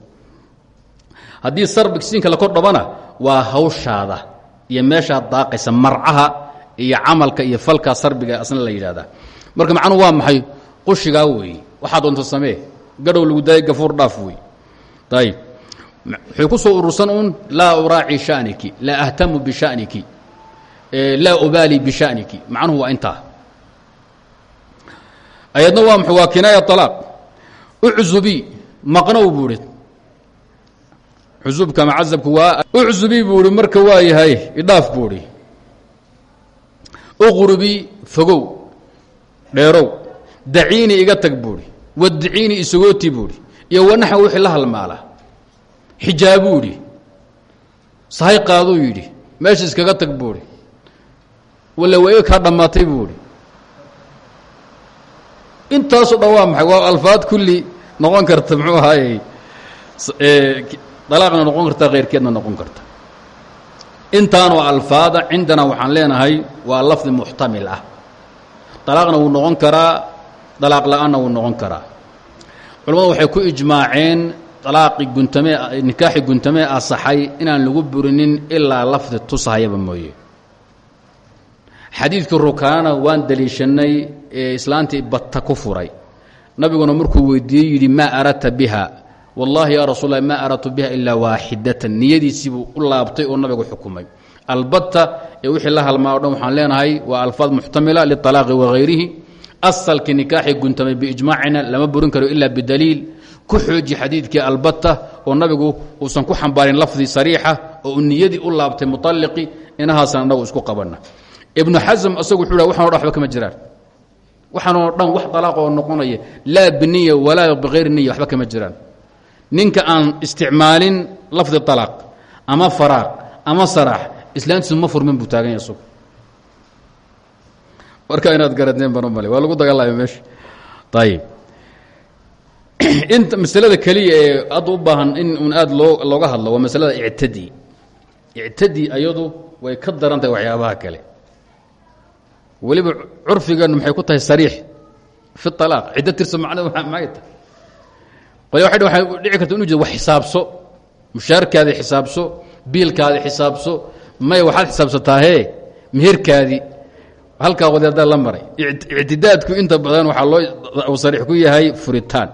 haddii sarbik siinka la kor dhabana waa hawshaada iyo meeshaad daaqaysa marcaha iyo camalka iyo falkaa sarbiga asna la yidhahdaa marka macnuhu waa maxay? Qushigaa weeye waxaa doonto samee. Gadhow lagu daayay gafuur dhaaf wey ayib wuxuu ku soo urursan uun laa uraaci shaniki laa ahtamu bishaniki laa ubaali bishaniki macnuhu waa intaa. Ayadna waa mxu waa kinaaya alaaq uczubi maqnow buu ihi cusubka macazabku waa marka waa yahay idhaaf buu ihi uqrubi fogow dheerow iga tag buu ihi wadiciini iyo wanaxa wixii la halmaala xijaabuu idhi sahay qaaduu yidhi. Meesha iskaga tag buu ihi walla waiga kaa dhammaatay buu ihi intaasoo dhan waa maxay? Waa alfaad kulli noqon karta muxuu ahaayey? Dalaaqna noqon karta khayrkeedna noqon karta. Intaanoo alfaada cindana waxaan leenahay waa lafdi muxtamil ah. Dalaaqna wuu noqon karaa dalaaq la'aanna noqon karaa. Culamadu waxay ku ijmaaceen alaaqi guntamee nikaaxi guntamee asaxay inaan lagu burinin ilaa lafdi tusahayaba mooye xadiidkii rukaana waan daliishanay ee batta ku furay nabiguna markuu weydiiyey yidhi maa aradta biha wallaahi yaa rasuul lah maa aradtu biha ilaa waaxidatan niyadiisiibuu u laabtay oo nabigu xukumay albatta ee wixii la halmaa o dhan waxaan leenahay waa alfaad muxtamila lialaaqi wahayrihi asalkii nikaaxii guntamay biijmaacina lama burin karo ilaa bidaliil ku xooji xadiidkii albatta oo nabigu uusan ku xambaarin lafdi sariixa oo uu u laabtay mualliqi inahaasan anagu isku qabanna. Ibnu xasm asagu wuxuu waxan o dhan waba kama jiraan. Waxaanoo dhan wax alaaq oo noqonaya laa biniya walaa bikayri niya waxba kama jiraan. Ninka aan isticmaalin lafdi alaaq ama faraaq ama saraax islaantiisu ma furmin buu taagan marka inaad garadeen bano male waa lagu dagaalamay meesha ayib inta masalada keliya ee hadda u baahan in un aad loo looga hadlo waa masalada ictadi. Ictadi ayadu way ka daran tahay waxyaabaha kale. Weliba curfigan maxay ku tahay sariix? Fi alaaq ciddo tirsa macnadu maay tahay qolya waxay waxay dhici karta inu jeed wax xisaabso mushaarkaadii xisaabso biilkaadii xisaabso may waxaad xisaabsataa hee meherkaadii halkaa wadaaddaa la maray. Ictidaadku inta badan waxaa loo sariix ku yahay furitaan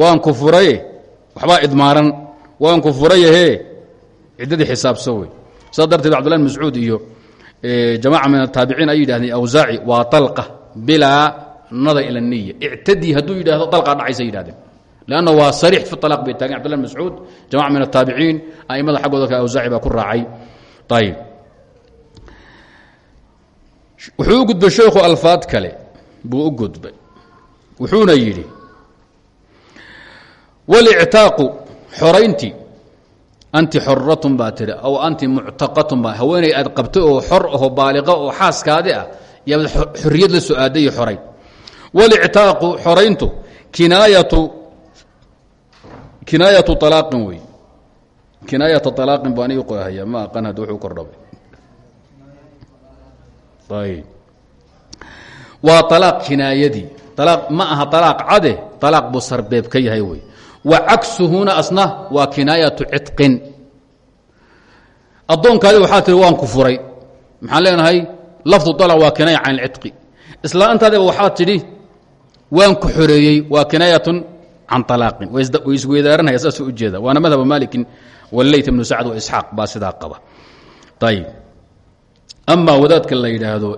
waan ku furaye waxbaa idmaaran waan ku furayahe ciddadii xisaabso wey. Saas darteed cbdullah bn mascuud iyo jamaca min ataabiciin ay yidhahdeen awsaaci waa alqa bilaa nadar ila niya ictadii hadduu yidhahdo alqaa dhacaysa yidhahdeen. Lanna waa sariix fi alaq bay taageen cbdullah bn mascuud jamaca min ataabiciin aimada xaggooda kale awsaaci baa ku raacay. Ayib wuxuu u gudbay sheekhu alfaad kale buu u gudbay. Wuxuuna yidhi walictaaqu xorayntii anti xoratun baa tihi aw anti muctaqatun baa haweenay aad qabtay oo xor aho baaliqa oo xaaskaadi ah yaad xorriyad la soo aaday iyo xorayn. Walictaaqu xorayntu kinaayatu kinaayatu alaaqin wey kinaayata alaaqin baan ii qohaya ma aqan hadda wuxuu kordhabay ayb waa alaaq kinaayadii alaaq ma aha alaaq cade alaaq buu sarbeeb ka yahay wey wa cagsuhuna asna waa kinaayatu ciqin addoonkaadi waxaa tihi waan ku furay. Maxaan leenahay lafdu alaq waa kinaaya can ilciqi islaantaadiba waxaa tidhi waan ku xoreeyey waa kinaayatun can alaaqin way isweydaaranaya saasuu ujeeda waana madhaba malikin waleyt ibnu sacd wa isxaaq baa sidaa qaba. Ayb ama wadaadka la yidhaahdo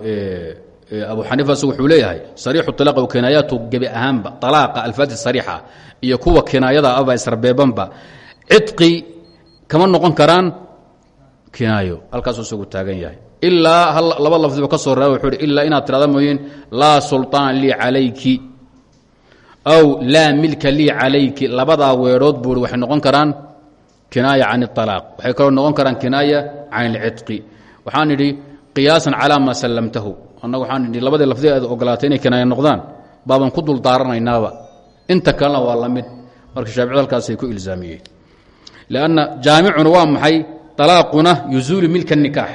abu xaniifa s wuxuu leeyahay sariixu alaq w kinaayaatu gebi ahaanba alaaqa alfaadi sariixa iyo kuwa kinaayada aba isarbeebanba cidqi kama noqon karaan kinaayo halkaasuu isagu taagan yahay ilaa laba lafdiba ka soo reeba wuxuu hi ilaa inaad tirada mooyeen laa sulطaan lii calayki aw laa milka lii calayki labadaa weedhood buui waxay noqon karaan kinaaya can اalaaq waxay kaloo noqon karaan kinaaya can اlcidqi waxaan idhi qiyaasan calaa maa sallamtahu. Annagu waxaan idhi labadii lafdi aad ogolaatay inay kinaaya noqdaan baaban ku dul daaranaynaaba inta kalena waa la marka shaaficid halkaasay ku ilzaamiyeen. Lanna jaamicuna waa maxay? Alaaquna yuziilu milka nikaax.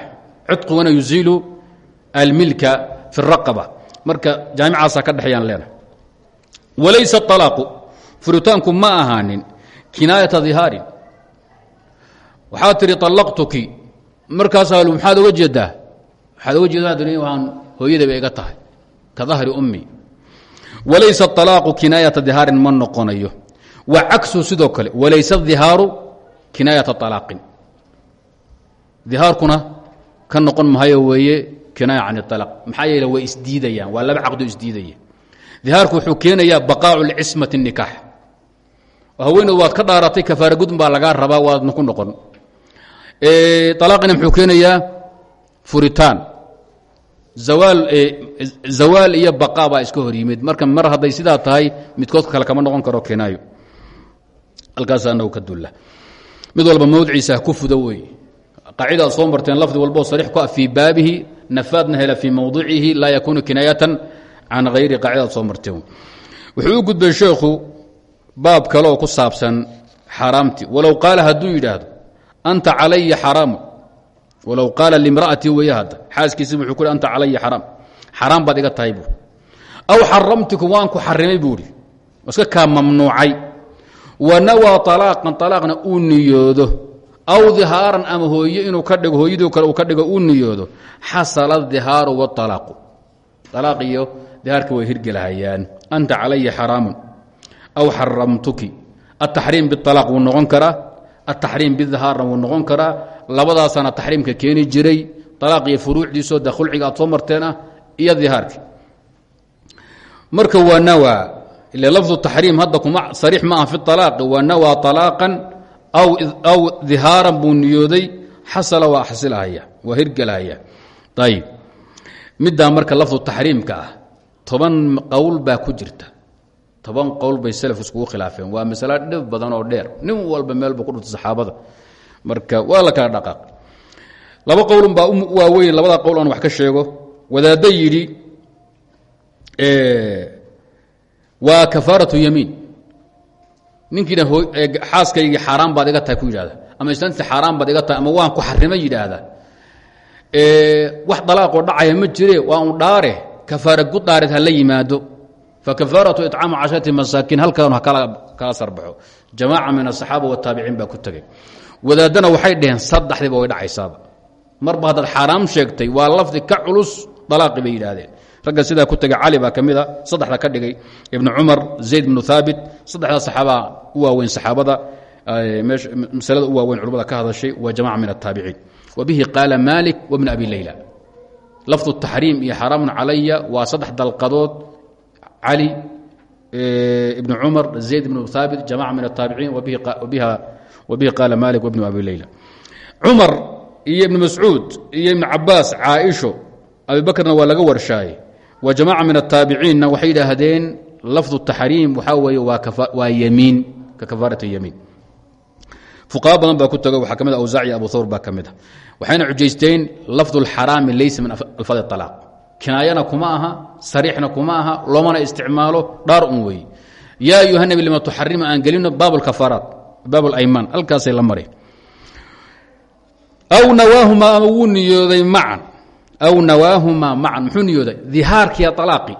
Cidqiguna yuziilu almilka fi raqaba. Marka jaamicaasaa ka dhexeyaan leenahay walaysa alaaqu furitaanku ma ahaanin kinaayata dihaarin. Waxaad tihi allaqtuki markaasaa maxaad oga jeedaa waxaad oga jeedaa waan hooyadayba iga tahay? Ka dahri ummi. Walaysa alaaqu kinaayata dihaarin ma noqonayo. Wa cagsu sidoo kale. Walaysa dihaaru kinaayata alaaqin dihaarkuna ka noqon mahayo weeye kinaaya can alaq maxaa yeele way isdiidayaan waa laba caqdo isdiidaya dihaarku wuxuu keenayaa baqaacu lcismati nikaax. Haweeneed waad ka dhaaratay kafaara gudun baa lagaa rabaa waadna ku noqon. Alaaqina muxuu keenayaa furitaan. Zawaal zawaal iyo baqaa baa iska hor yimid. Marka mar hadday sidaa tahay midkood kale kama noqon karo keenaayo. Halkaas anagu ka dulla. Mid walba mawdciisa ku fudo qaacida soo marteen lafdi walboo sariix ku ah baabihi nafaadna hela fii mawdicihi laa yakuunu kinaayatan can hayri qaacidaad soo marteen. Wuxuu gudbay sheekhu baab kale oo ku saabsan xaaraamti walow qaala hadduu yidhaahdo anta calaya xaraamu walow qaala limra'atii weeye hadda. Xaaskiisi wuxuu ku anta calaya xaraam. Xaraam baad iga tahay buuri aw xaramtiku waan ku xarimay buuhi iska kaa mamnuucay. Wa nawaa alaaqan alaaqna uu niyoodo. Aw dihaaran ama hooye inuu ka dhigo hooyadii kale uu ka dhigo uu niyoodo. Xasala dihaaru wاطalaaqu alaaq iyo dihaarka way hirgelahayaan anta calaya noqon karaa labadaasana taxriimka keeni jiray alaaq iyo furuucdiisoo de khulciga aad soo marteen ah iyo dihaarki marka waa nawa ila lafdu taxriim hadda kuma sariix ma fi alaaqi waa nawa alaaqan aw dihaaran buu niyooday xasala waa xasilahaya waa hirgelahaya ayib middaa marka lafdu taxriimka ah toban qowl baa ku jirta. Toban qowl bay salaf iskugu khilaafeen. Waa masalo dhib badan oo dheer. Nin walba meelba ku dhunta saxaabada marka waa la kala dhaqaaq. Laba qowlun baa waaweyn labada qowl aan wax ka sheego. Wadaaddo yidhi waa kafaaratu yamiin. Ninkiina xaaskaygii xaaraan baad iga tahay ku yidhahda ama islaantii xaaraan baad iga tahay waan ku xarima yidhaahda. Wax dalaaqoo dhacaya ma jire waa un dhaare. Kafaara gud dhaareed ha la yimaado. Fakafaaratu icaamu casharati masaakiin halkan ha kala sarbaxo. Jamaaca min asaxaaba wataabiciin baa ku tegey wadaadana waxay dhaheen saddexdiiba way dhacaysaaba. Marba haddaad xaaraam sheegtay waa lafdi ka culus dalaaqi bay yidhaahdeen. Ragga sidaa ku tegay cali baa ka mida saddexda ka dhigay ibnu cumar zayd bnu haabit saddexdaa saxaabaa u waaweyn saxaabada masalada u waaweyn culamada ka hadashay waa jamaca min ataabiciin wa bihi qaala malik wabn abi leyla lafdu taxriim iyo xaraamun calaya waa saddex dalqadood. Cali ibn cumar zayd ibnu haabit jamaca min ataabiciin wbihi qaala malik wbnu abi leyla cumar iyo ibn mascuud iyo ibn cabaas caaisho abibakrna waa laga warshaaye wa jamaca min ataabiciinna waxay yidhaahdeen lafdu taxriim waxaa weeye waa yemiin ka kafaarat yemiin fuqaha badan baa ku tago waxaa ka mid awsaac iyo abu thawr baa ka mid a waxayna xujaysteen lafdu lxaraami leysa min alfaadi طalaaq kinaayana kuma aha sariixna kuma aha loomana isticmaalo dhaar un weeye yaa ayuha nabi lima tuxarimu aan gelino baab lkafaaraat baab اlaymaan halkaasay la mareen aw nawaahumaa ama wuu niyooday macan aw nawaahumaa macan muxuu niyooday? Dihaarkiya alaaqi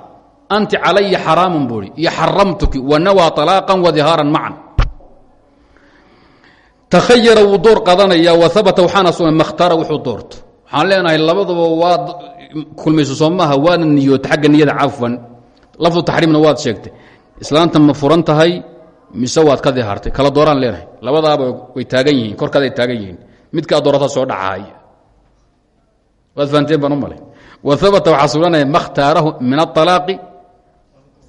anti calaya xaraamun buui iyo xaramtuki wa nawaa alaaqan wa dihaaran macan takhayara wuu door qadanaya wa abata waxaana sugan makhtara wuxuu doorto. Waxaan leenahay labadaba waad kulmayso soo maaha waadna niyoota xagga niyada cafwan. Lafdu taxriimna waad ma furan tahay mise waad ka dihaartay? Kala dooraan leenahay. Labadaaba way taagan yihiin korkaaday taagan yihiin. Midkaa doorata soo dhacaay waad fahanteen baan u wa abata waxaa suganaya makhtaarahu min aalaaqi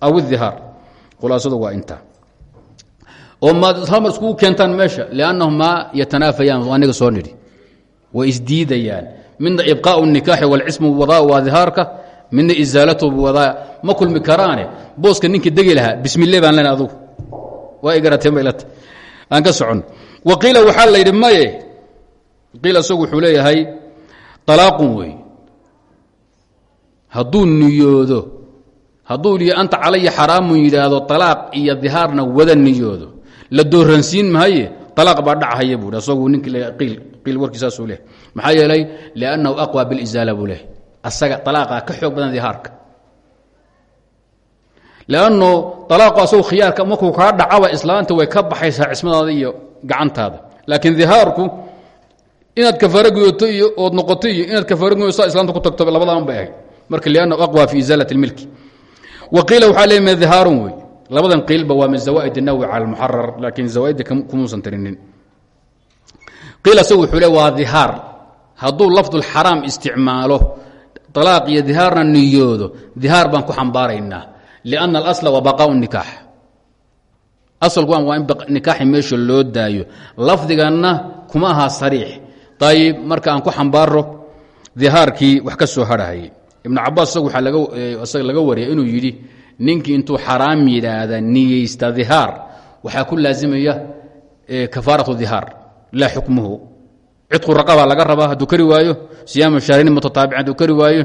aw idihaar khulaasadu waa intaa oo maad halmar iskugu keentaan meesha liannahuma yatanaafayaan aniga soo nidhi. Way isdiidayaan. Midna ibqaau nikaaxi walcismu wadaa waa dihaarka midna isaalatu wadaa ma kulmi karaane booska ninkii degi lahaa baan lena adugu waa igarateen bay ilata aan ka socon. Wa qiila waxaa la yidhi maye. Qiil isagu wuxuu leeyahay alaaqun wey hadduu niyoodo hadduu anta calaya xaraamun yidhaahdo alaaq iyo dihaarna wada niyoodo. La dooransiin mahaye? Alaaq baa dhachaya buui asagu ninkii qiil qiil warkiisaasuu leh maxaa yeelay? Liannahu aqwa bilisaala buu asaga alaaqaa ka xoog badan dihaarka lanno alaaqu asagu khiyaarka markuu kaa dhacaba islaanta way ka baxaysaa cismadaada iyo gacantaada laakiin dihaarku inaad kafaara gudato iyo ood noqoto iyo inaad kafaara gudato islaanta ku tagto labadaan bay ahayd marka liannahu aqwa fi isaalat اlmilki wa qiila waxaa le min dihaarun wey labadan qiilba waa min zawa'id الnawi cala اlmuxarar laakiin zawaaidda kumuusan tirinin qiil asagu wuxuu le waa dihaar hadduu lafdulxaraam isticmaalo alaaq iyo dihaarna niyoodo dihaar baan ku xambaaraynaa lianna alasla waa baqaau nikaax asalku waa in nikaaxi meesha loo daayo lafdiganna kuma aha sariix ayib marka aan ku xambaaro dihaarkii wax ka soo harhayay ibnu cabaas isagu waaa laga wariyay inuu yidhi ninkii intuu xaraam yidhaahda niyeysta dihaar waxaa ku laazimaya kafaaratu dihaar laa xukmuhu cidqu raqaba laga rabaa hadduu kari waayo siyaama shahrini mutataabic hadduu kari waayo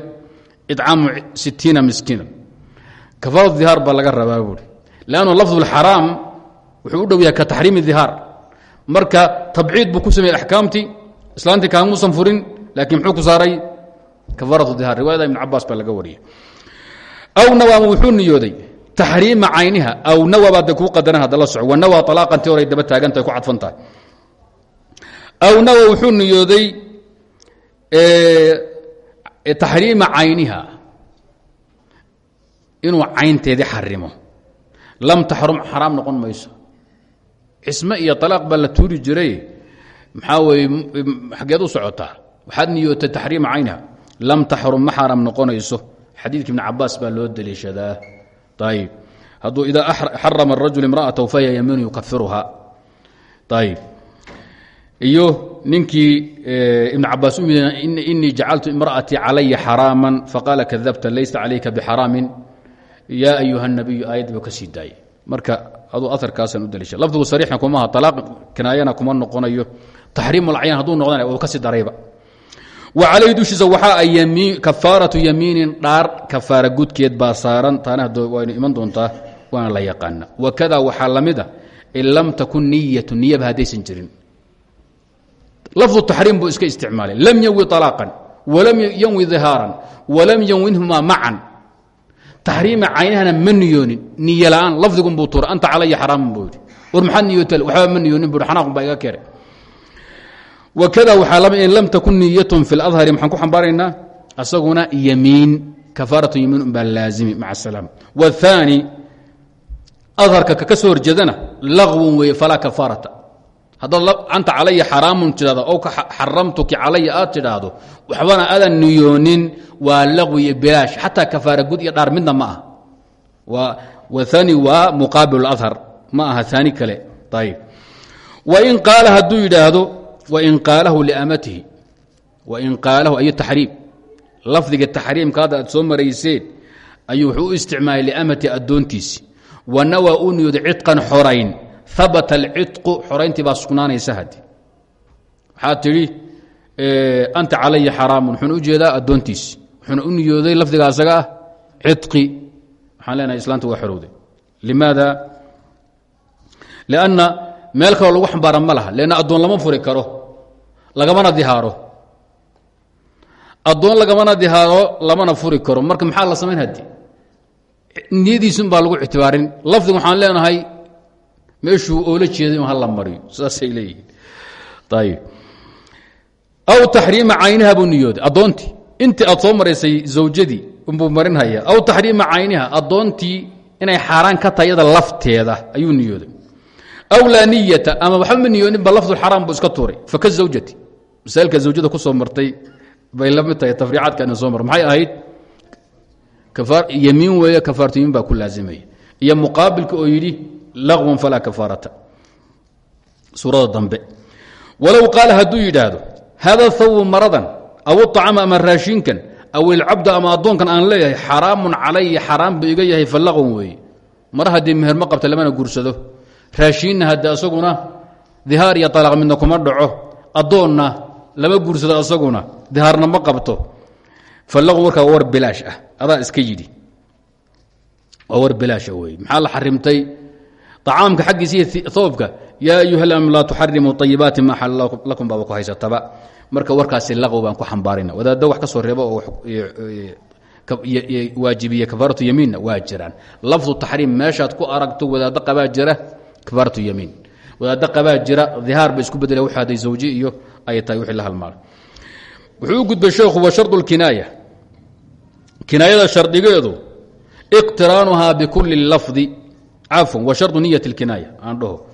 icaamu sitiina miskiina kafaaratu dihaar baa laga rabaa buuri lannu lafdu lxaraam wuxuu u dhow yahay ka taxriimi dihaar marka tabciid buu ku sameeyey axkaamtii islaantii kaamuusan furin laakiin muxuu saaray kafaaratu dihaar riwayada ibn cabaas baa laga wariyay aw nawaama wuxuu niyooday taxriima cayniha aw nawa baad kuu qadaran hadda la soco wa nawa alaaqantii horay daba taagantahay ku cadfan aw nawa wuxuu niyooday taxriima cayniha inuu caynteedii xarimo. Lam taxrum xaraam noqon mayso. Cisme iyo alaaq baa la tuuri jiray. Maxaa weeye xaggeed u socotaa waxaad niyootay taxriima lam taxrum ma noqonayso. Xadiidka ibn cabaas baa loo deliishadaa ayb hadduu idaa xarama arajul imra'atahu fahiya yamiinu yukafiruha ayb iyo ninkii ibn cabaas inii jacaltu imra'atii calaya xaraama faqaala kadabta laysa calayka bixaraamin yaa ayuha nabiyu aayad buu ka sii daayay marka aduu aarkaasaan u daliisha lafdigu sariixna kuma aha alaaq kinaayana kuma noqonayo taxriim lcayn hadduu noqdana uu ka sii darayba wa calayhi dushiisa waxaa kafaaratu yamiinin dhaar kafaara gudkeed baa saaran taana waynu iman doontaa waana la yaqaana wakada waxaa la mid in lam takun niyatu niyaba haddaysan jirin lafdu taxriim buu iska isticmaalay lam yanwi alaaqan walam yanwi dihaaran walam yanwinhumaa macan taxriima caynahana ma niyoonin. Niyo la'aan lafdigun buu tuuray. Anta calaya xaraaman buu yidhi. War maxaad niyoota waxba ma niyoonin buu baa iga keenay wakada waxaa lama in lam takun niyatun fi ladhari maxaan ku xambaaraynaa asaguna yamiin. Kafaaratu yamiin un baa laazimi maca asalaam waathaani adharka kaka soo horjeedana laqwun weeye falaa kafaarata haddaad anta calaya xaraamun tidhahdo ow xaramtuki calaya aad tidhaahdo waxbana aadan niyoonin waa laqwi iyo bilaash xataa gud iyo dhaar midna ma aha. Waani waa muqaabil ahar ma aha aani kale ayb wain qaala hadduu yidhaahdo wain qaalahu liamatihi wain qaalahu ay taxriim lafdiga taxriimka hadda aad soo marayseen ayuu wuxuu u isticmaalay liamati addoontiisi wanawaa u niyooda cidqan abata alcidqu xorayntii baa sugnaanaysa hadi waxaad tidhi anta calaya xaraamun. Wuxuuna u jeedaa addoontiisi wuxuuna u niyooday lafdiga asaga ah cidqi waxaan leenahay islaanta waa xorowday. Limaada? Lianna meel kaloo lagu xambaara ma laha. Leanna addoon lama furi karo. Lagamana dihaaro. Addoon lagamana dihaaro lamana furi karo. Marka maxaa la samayn hadi niyadiisun baa lagu ictibaarin. Lafdiga waxaan leenahay meeshuu oola jeeday hala mariyo saasay leeyihiin. Ayb aw taxriima cayniha buu niyooday addoontii. Intii aad soo maraysay zawjadii aw taxriima cayniha addoontii inay xaaraan ka tahay lafteeda ayuu niyooday. Aw laa niyata ama waxba ma niyooninba lafdulxaraam buu iska tuuray. Faka zawjati. Masaailka zawjada ku soo martay bay la mid tahay mar. Maxay ahayd? Yamiin weeye kafaartu yamiin baa ku laazimaya. Iyo muqaabilka oo yidhi laqwan falaa kafaarata. Suurada dambe. Walow qaala hadduu yidhaahdo hada hawu maradan aw acama ama raashinkan aw ilcabda ama addoonkan aan leeyahay xaraamun calaya xaraam buu iga yahay fa laqwan weeye. Mar haddii meher ma qabta lamana guursado. Raashiinna hadde asaguna dihaar iyo alaaq midna kuma dhaco. Lama guursado asaguna dihaarna ma qabto. Fa laqwan warkaa war bilaash ah. Adaa iska yidhi. War bilaasha wey maxaa la xarimtay acaamka xaggiisa iyo thoobka yaa ayuha lam laa tuxarimuu ayibaati ma xal lakum baaba ku haysataba marka warkaasi laqw baan ku xambaarina wadaaddo wax ka soo reebo oo waajibiye kafaaratu yamiinna waa lafdu taxriim meeshaad ku aragto wadaaddo qabaa jira kafaaratu yamiin wadaaddo qabaa jira dihaar ba isku bedela wx haday zawji iyo ay tahay wixii la halmaala wuxuu gudbay sheekhu wa shardu lkinaaya kinaayada shardigeedu iqtiraanuhaa bikulli lafdi cafwan wa shardu niyat اlkinaaya aan dhaho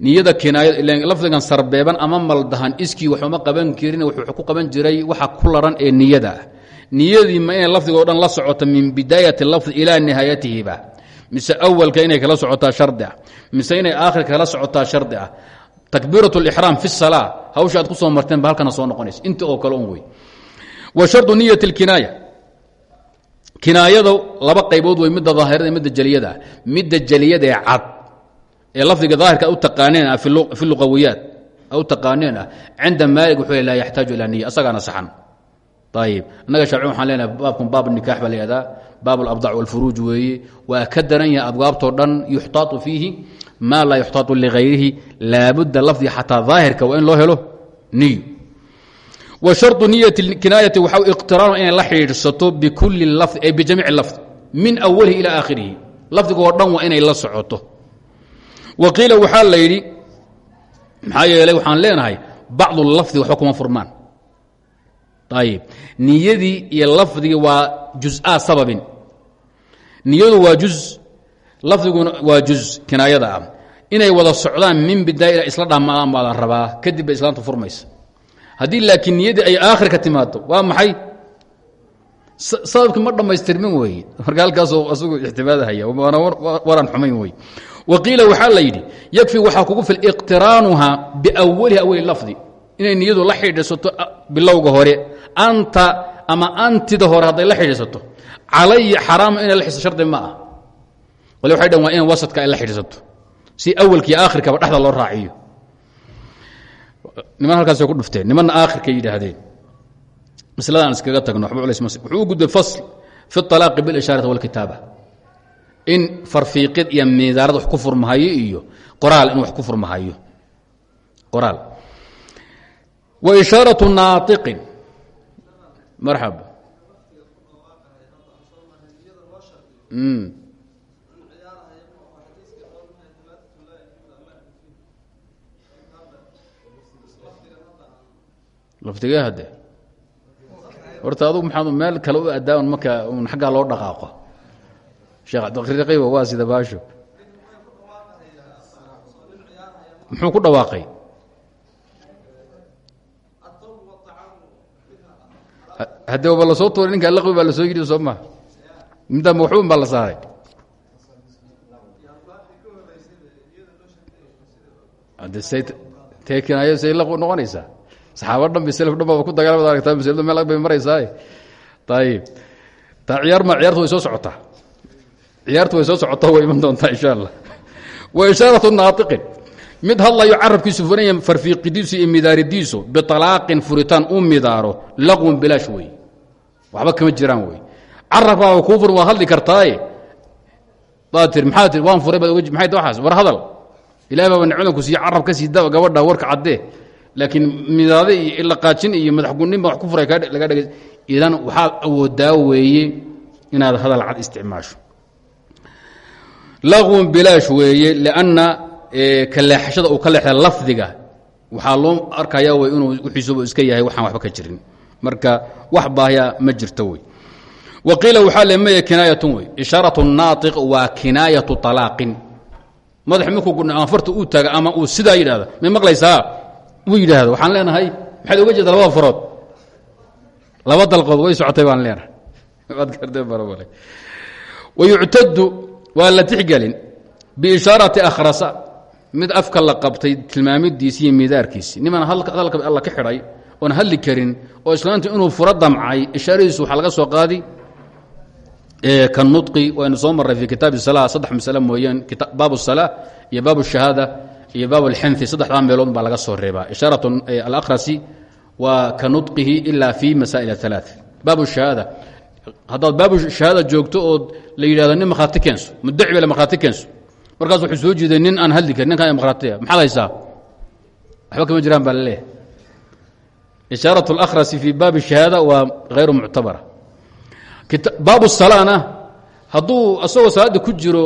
niyada kinaaya lafdigan sarbeeban ama maldahan iskii waxuma qaban karin wuxuu ku qaban jiray waxa ku laran ee niyada ah niyadii ma inay lafdiga o dhan la socoto min bidaayati lafdi ilaa nihaayatihiba mise awalka inay kala socotaa shardi ah mise inay aakhirka kala socotaa shardi ah takbiirat اlixraam fi الsalaa hawsha aad ku soo marteen ba halkana soo noqonaysa inta oo kale un wey wa shardu niyat اlkinaaya kinaayada laba qaybood wey midda daahirada midda jeliyada ah midda jeliyada ee cad ee lafdiga daahirka u taqaaneen ah fi luqawiyaat u taqaaneen ah maalig wuxuu laa yaxtaaju ilaa niya asagaana saxan. Ayib annaga sharci waxaan leenahay baabkan baab nikaax baa la yihahdaa baab alabdac walfuruuj weeye waa ka daran yahay abwaabtoo dhan yuxtaatu fiihi maa laa yuxtaatu ligayrihi laabudda lafdiga xataa daahirka waa in loo helo niyo wa shardu niyati kinaayati waxa iqtiraanu inay la xidhiidhsato bikulli lafdi ay bijamiici lafdi min awalihi ilaa aakhirihi. Lafdigoo dhan waa inay la socoto. Wa qiila waxaa la yidhi maxaa waxaan leenahay bacdu lafdi waxba kuma furmaan. Ayib niyadii iyo lafdigii waa juz-aa sababin. Niyadu waa juz lafdiguna waa juz kinaayada ah. Inay wada socdaan min bidaaya isla dhammaadaan baa la rabaa. Kadib bay islaamta furmaysa haddii laakiin niyadii ay aakhirka timaado waa maxay? Sababkii ma dhammaystirmin weeye marka halkaasoo asagu ixtimaadahaya waana waran xumayn wey. Wa qiila waxaa la yidhi yakfi waxaa kugu fil iqtiraanuha biawalihi awali lafdi. Inay niyadu la xidhiidsato bilowga hore anta ama antida hore hadday la xidhiidsato calaya xaraama inay la xidhso shardi ma ah qole waxay dhan waa in wasadka ay la xidhiidsato si awalka iyo aakhirkaba dhexda loo raaciyo niman halkaasay ku dhufteen nimanna aakhirkay yidhaahdeen masladan iskaga tagno waba culays mas wuxuu u gudbay fasl fi اطalaaqi biاlishaarati wاlkitaaba in farfiiqid iyo miidaarad wax ku furmahayo iyo qoraal in wax ku furmahayo qoraal wa ishaaraةu naaiqin marxaba Laftigee hadde. Horta adugu maxaad meel kale u adaawan marka un xaggaa loo dhaqaaqo. Sheekh cabdiqriqiba waa sida baasho muxuu ku dhawaaqay? Haddee waba la soo tuuray ninka laqwi baa la soo yidhi soo maha middaama waxuun baa la saaray. Hadde say tee kinaayo say laqwi noqonaysaa saxaaba dhan ba slf dhan baaba ku dagaalama aragtaa masladu meel bay maraysaa ayib taa ciyaar ma ciyaartu way soo socotaa ciyaartu way soo socotaa way iman doontaa insha allah wa ishaaratu naaiqin mid hadlayo carabkiisu furanya farfiiqidiisu iyo midaaridiisu bialaaqin furitaan u midaaro laqwun bilaash wey waxba kama jiraan wey carabkaaba kuu fur waad hadli kartaaye. Baad tir maxaa tir waan furay baad oga maxay waxaas war hadal. Ilahay baaba nicmadanku siiye carab ka sii daba gabadha warka caddee laakiin midaade iyo ilaqaajin iyo madaxgunnin ba wax ku furay laga dhega idan waxaad awoodaa weeye inaad hadal cad isticmaasho. Laqwun bilaash weeye lianna ka leexashada uu ka leexda lafdiga waxaa loo arkaya wey inuu wixiisuba iska yahay waxaan waxba ka jirin. Marka wax baahya ma jirto wey wa qiila waxaa le maya kinaayatun wey ishaaratu naatiq waa kinaayatu talaaqin. Madax markuu ama farta uu taaga ama uu sidaa yidhahda may maqlaysaa buu yidhaahdo waxaan leenahay maxaad oga jeeda labada farood laba dalqood way socotay baan leenahay. Waad gartay barabale wayuctadu waa la tixgelin. Biishaarati akhrasa mid afka la qabtay tilmaamidiisi iyo midaarkiisi niman hadalka alla ka xidhay oon hadli karin oo islaanta inuu furo damcay ishaaradiisu waxaa soo qaadi. Ka nudqi waynu soo marray fii kitaabi sala saddex masale mooyeen baabu salaa iyo baabu shahaada iyo baab اlxinfi saddexdaa meelood baa laga soo reebaa ishaaraة alakhrasi waa ka nudqihi ila fi masaa'il الثalaaث baab الshahaada haddaad baabu shahaada joogto ood la yidhahdo nin markhaati keenso muddaci bale markhaati keenso markaas wuxuu soo jeeday nin aan hadli karin ninkaan markhaatiya maxaad haysaa waxba kama jiraan baa laleeyahay ishaaraة اlakhrasi fi baabi الshahaada waa hayru muctabara baabu الsalana hadduu asagoo salaadda ku jiro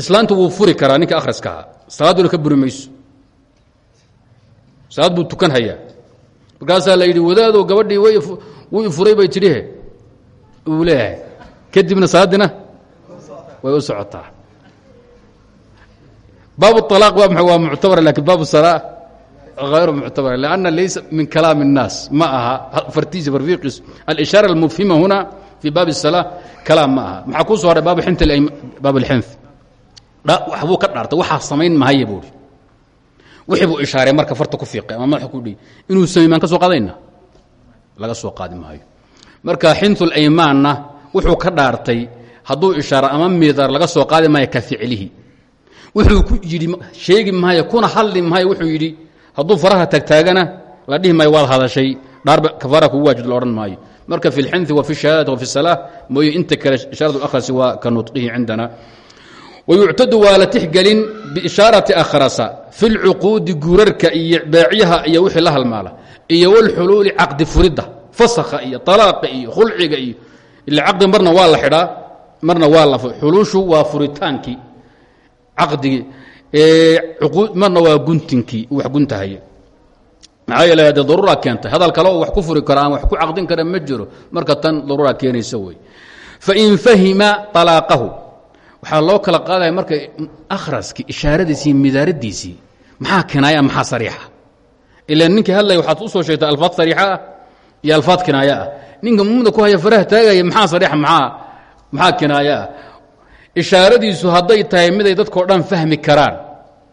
islaanta wuu furi karaa ninka akhriska ahaa salaaduna ka buri mayso salaad buu tukan hayaa markaasaa la yidhi wadaadoo gabadhii wuu furay bay tidhihe uu leeyahay kadibna salaadina way u socotaa baab اطalaaq waa waa muctabar lakin baab الsalaa hayru muctabar lanna laysa min kalaam الnaas ma aha fartiisa farfiiqiisu alishaara اlmufhima huna fi baab الsalaa kalaam ma aha maxaa kuu so haray baab xint baab اlxinf waxbuu ka dhaartay waxaa samayn mahaya buui wixii buu ishaaray marka farta ku fiiqay ama madaxa ku dhiy inuu samey maan ka soo qaadayna laga soo qaadi maayo marka xintulaymaanna wuxuu ka dhaartay hadduu ishaaro ama miidar laga soo qaadi maayo ka ficlihi wuxuu ku yidhi sheegi maayo kuna hadli maayo wuxuu yidhi hadduu faraha tagtaagana la dhihi maayo waad hadashay dhaarba kafaara kugu waajid la odhan maayo marka fi اlxinfi wa fi الshahadati wa fi الsalaa mooye inta kale ishaarat اlakhrasi waa ka nudqihi cindana wayuctadu waa la tixgelin biishaarati akhrasa fi lcuquudi guurarka iyo beecyaha iyo wixii la halmaala iyo wlxuluuli caqdi furidda fasakha iyo alaaqa iyo khulciga iyo ila caqdi marna waa la xidhaa marna waa la xuluushu waa furitaankii caqdigii marna waa guntinkii wax guntahaya maxaa yeele dee daruura keentay hadal kale oo wax ku furi karo aan wax ku caqdin kara ma jiro marka tan daruura keenaysa wey fain fahima alaaqahu waxaa loo kala qaadaya marka akhraskii ishaaradiisii midaaradiisii maxaa kinaaya maxaa sariixa? Ila ninkii hadlaya waxaad u soo sheegtay alfaad sariixa ah iyo alfaad ninka mumda ku haya faraha taagaya maxaa sariixa? Maxaa maxaa kinaayo ah ishaaradiisu hadday tahay miday dadkao dhan fahmi karaan.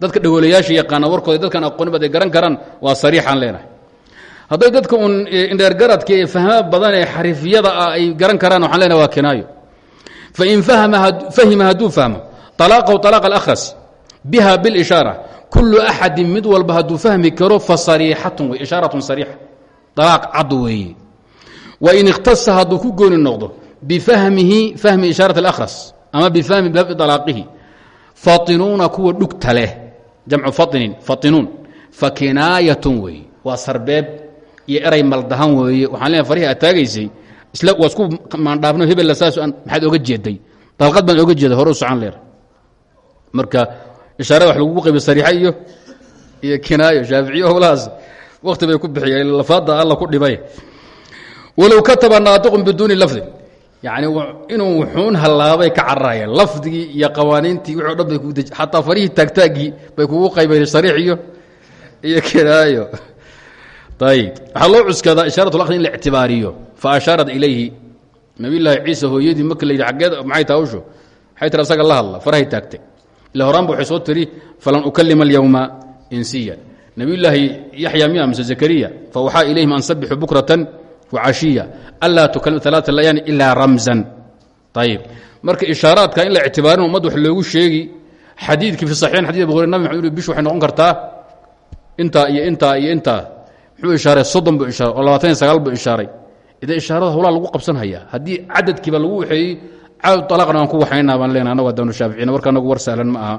Dadka dhawolayaasha yaqaana warkooda dadkan aqooni ay garan karaan waa sariixaan leenahay. Hadday dadka uun indheergaradka ee fahma badan ee xariifyada ah ay garan karaan waxaan leenahay waa kinaayo fain fahima hadduu fahmo طalaaqahu طalaaq اlأkhras biha biاlishaara kulu axadin mid walba hadduu fahmi karo fasariixatun wey ishaaratun sariixa alaaq cad weeye wain ikhtasa hadduu ku gooni noqdo bifahmihi fahmi ishaarat اlأkhras ama bifahmi babi طalaaqihi fatinuuna kuwa dhugta leh jamcu fainin fatinuun fa kinaayatun weeye waa sarbeeb iyo eray maldahan weeye waxaan leeay farihii aad taagaysay isla waa isku maandhaafno hebella saas maxaad oga jeeday. Dalqad baan oga jeeday hore u socon leer. Marka ishaarada wax lagugu qaybiy sariixa iyo iyo kinaayo shaaficiyo howlahaas. Wakti bay ku bixiyeen lafaadda alla ku dhibay. Walow kataba naatiqun biduuni lafdin yacni inuu wuxuun hallaabay ka cararayeen lafdigii iyo qawaaniintii wixi o dhan bay ku xataa farihii taagtaaggii bay kugu qaybeen sariix iyo iyo kinaayo ayib waxaa loo cuskadaa ishaarat laqdi in la ictibaariyo. Fa ashaarat ilayhi. Nabiyllaahi ciisa hooyadii marka la yidhi aggeed maxay taha usho waxay tiri asaga la hadla farahay taagtay ila horaanba waxay soo tiri falan ukalima alyowma insiya nabiyullaahi yaxya miya mise zakariya fa waxaa ilayhim an sabixuu bukratan wacashiya anlaa tukalim alaaa layaani ilaa ramzan. Ayib marka ishaaraadka in la ictibaarin ummad wax loogu sheegi xadiidkii fi saxiixin xadid abu hurayr nabi maxamed bish waxay noqon kartaa intaa iyo intaa iyo intaa muxuu ishaaray soddon buu ishaaray oo labaatan iyo sagaal buu ishaaray. Idan ishaarada howlaa lagu qabsan hayaa haddii cadadkiiba lagu waxeeyey cadad talaaqna waan ku waxaynaa baan leenahay annagu adaanu shaaficina warka anagu war sahlan ma aha.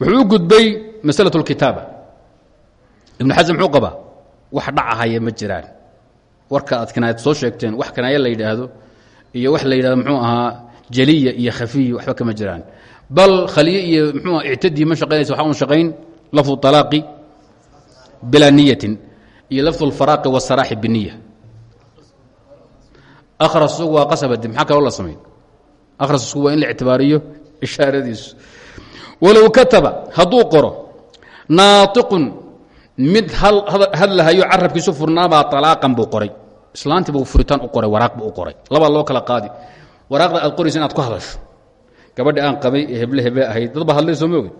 Wuxuu u gudbay masalatu lkitaaba ibnu xasan muxuu qabaa wax dhacahaya ma jiraan. Warka aad kinaayad soo sheegteen wax kinaayo la yidhaahdo iyo wax la yidhahdo muxuu ahaa jaliya iyo khafiya waxba kama jiraan. Bal khaliye iyo muxuu ictadii ma shaqaynaysa waxa un shaqayn lafdu talaaqi bilaa niyatin iyo lafdu lfaraaqi wasaraaxi biniya akhras isugu waa qasabadi maxaa kaloo la samayn? Akhras isugu waa in la ictibaariyo ishaaradiisu. Walow kataba hadduu qoro naatiqun mid hadlahayo carabkiisu furnaabaa alaaqan buu qoray. Islaantii buu furitaan u qoray waraaq buu u qoray. Labaa loo kala qaadi. Waraaqda aad qoraysa inaad ku hadasho. Gabadhi aan qabay ee heble heble ahayd dad ba hadlay soo mooge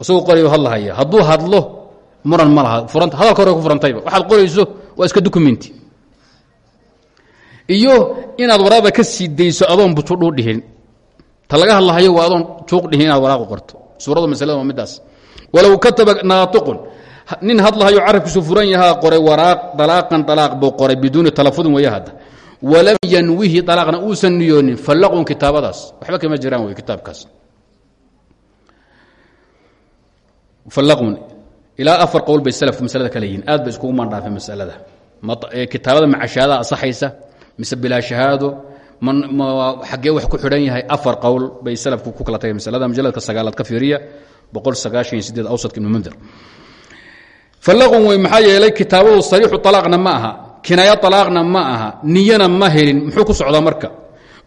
isagoo qorayo hadlahaya. Hadduu hadlo muran ma laha. Furanta hadalka hore ku furantayba. Waxaad qorayso waa iska dukumenti iyo inaad waraaqda ka sii dayso adoon butudhuu dhihin. Ta hadlahayo waa adoon juuq dhihin inaad waraaqu qorto. Suuradu masalada waa walow kataba naatiqun nin hadlahayo carabkiisu furan yahaa qoray waraaq alaaqan alaaq buu qoray biduuni talafudin weeye hadda. Walam yanwihi alaaqna uusan niyoonin fallaqun kitaabadaas. Waxba kama jiraan wey kitaabkaas. Fallaqun ilaa afar qowl bay salafku masalada kale yihiin. Aad bay iskugu mandhaafeen masalada. Kitaabada macashaada asaxaysa mise bilaa shahaado xaggee wax ku xidhan yahay afar qowl bay salafku ku kala tageen masalada mujaladka sagaalaad ka fiiriya boqol sagaashan sideed awsadka ibnu mundir. Fallaqun wey maxaa yeelay kitaabadu sariixu alaaqna ma aha kinaayo alaaqna ma aha niyana ma helin muxuu ku socdaa marka?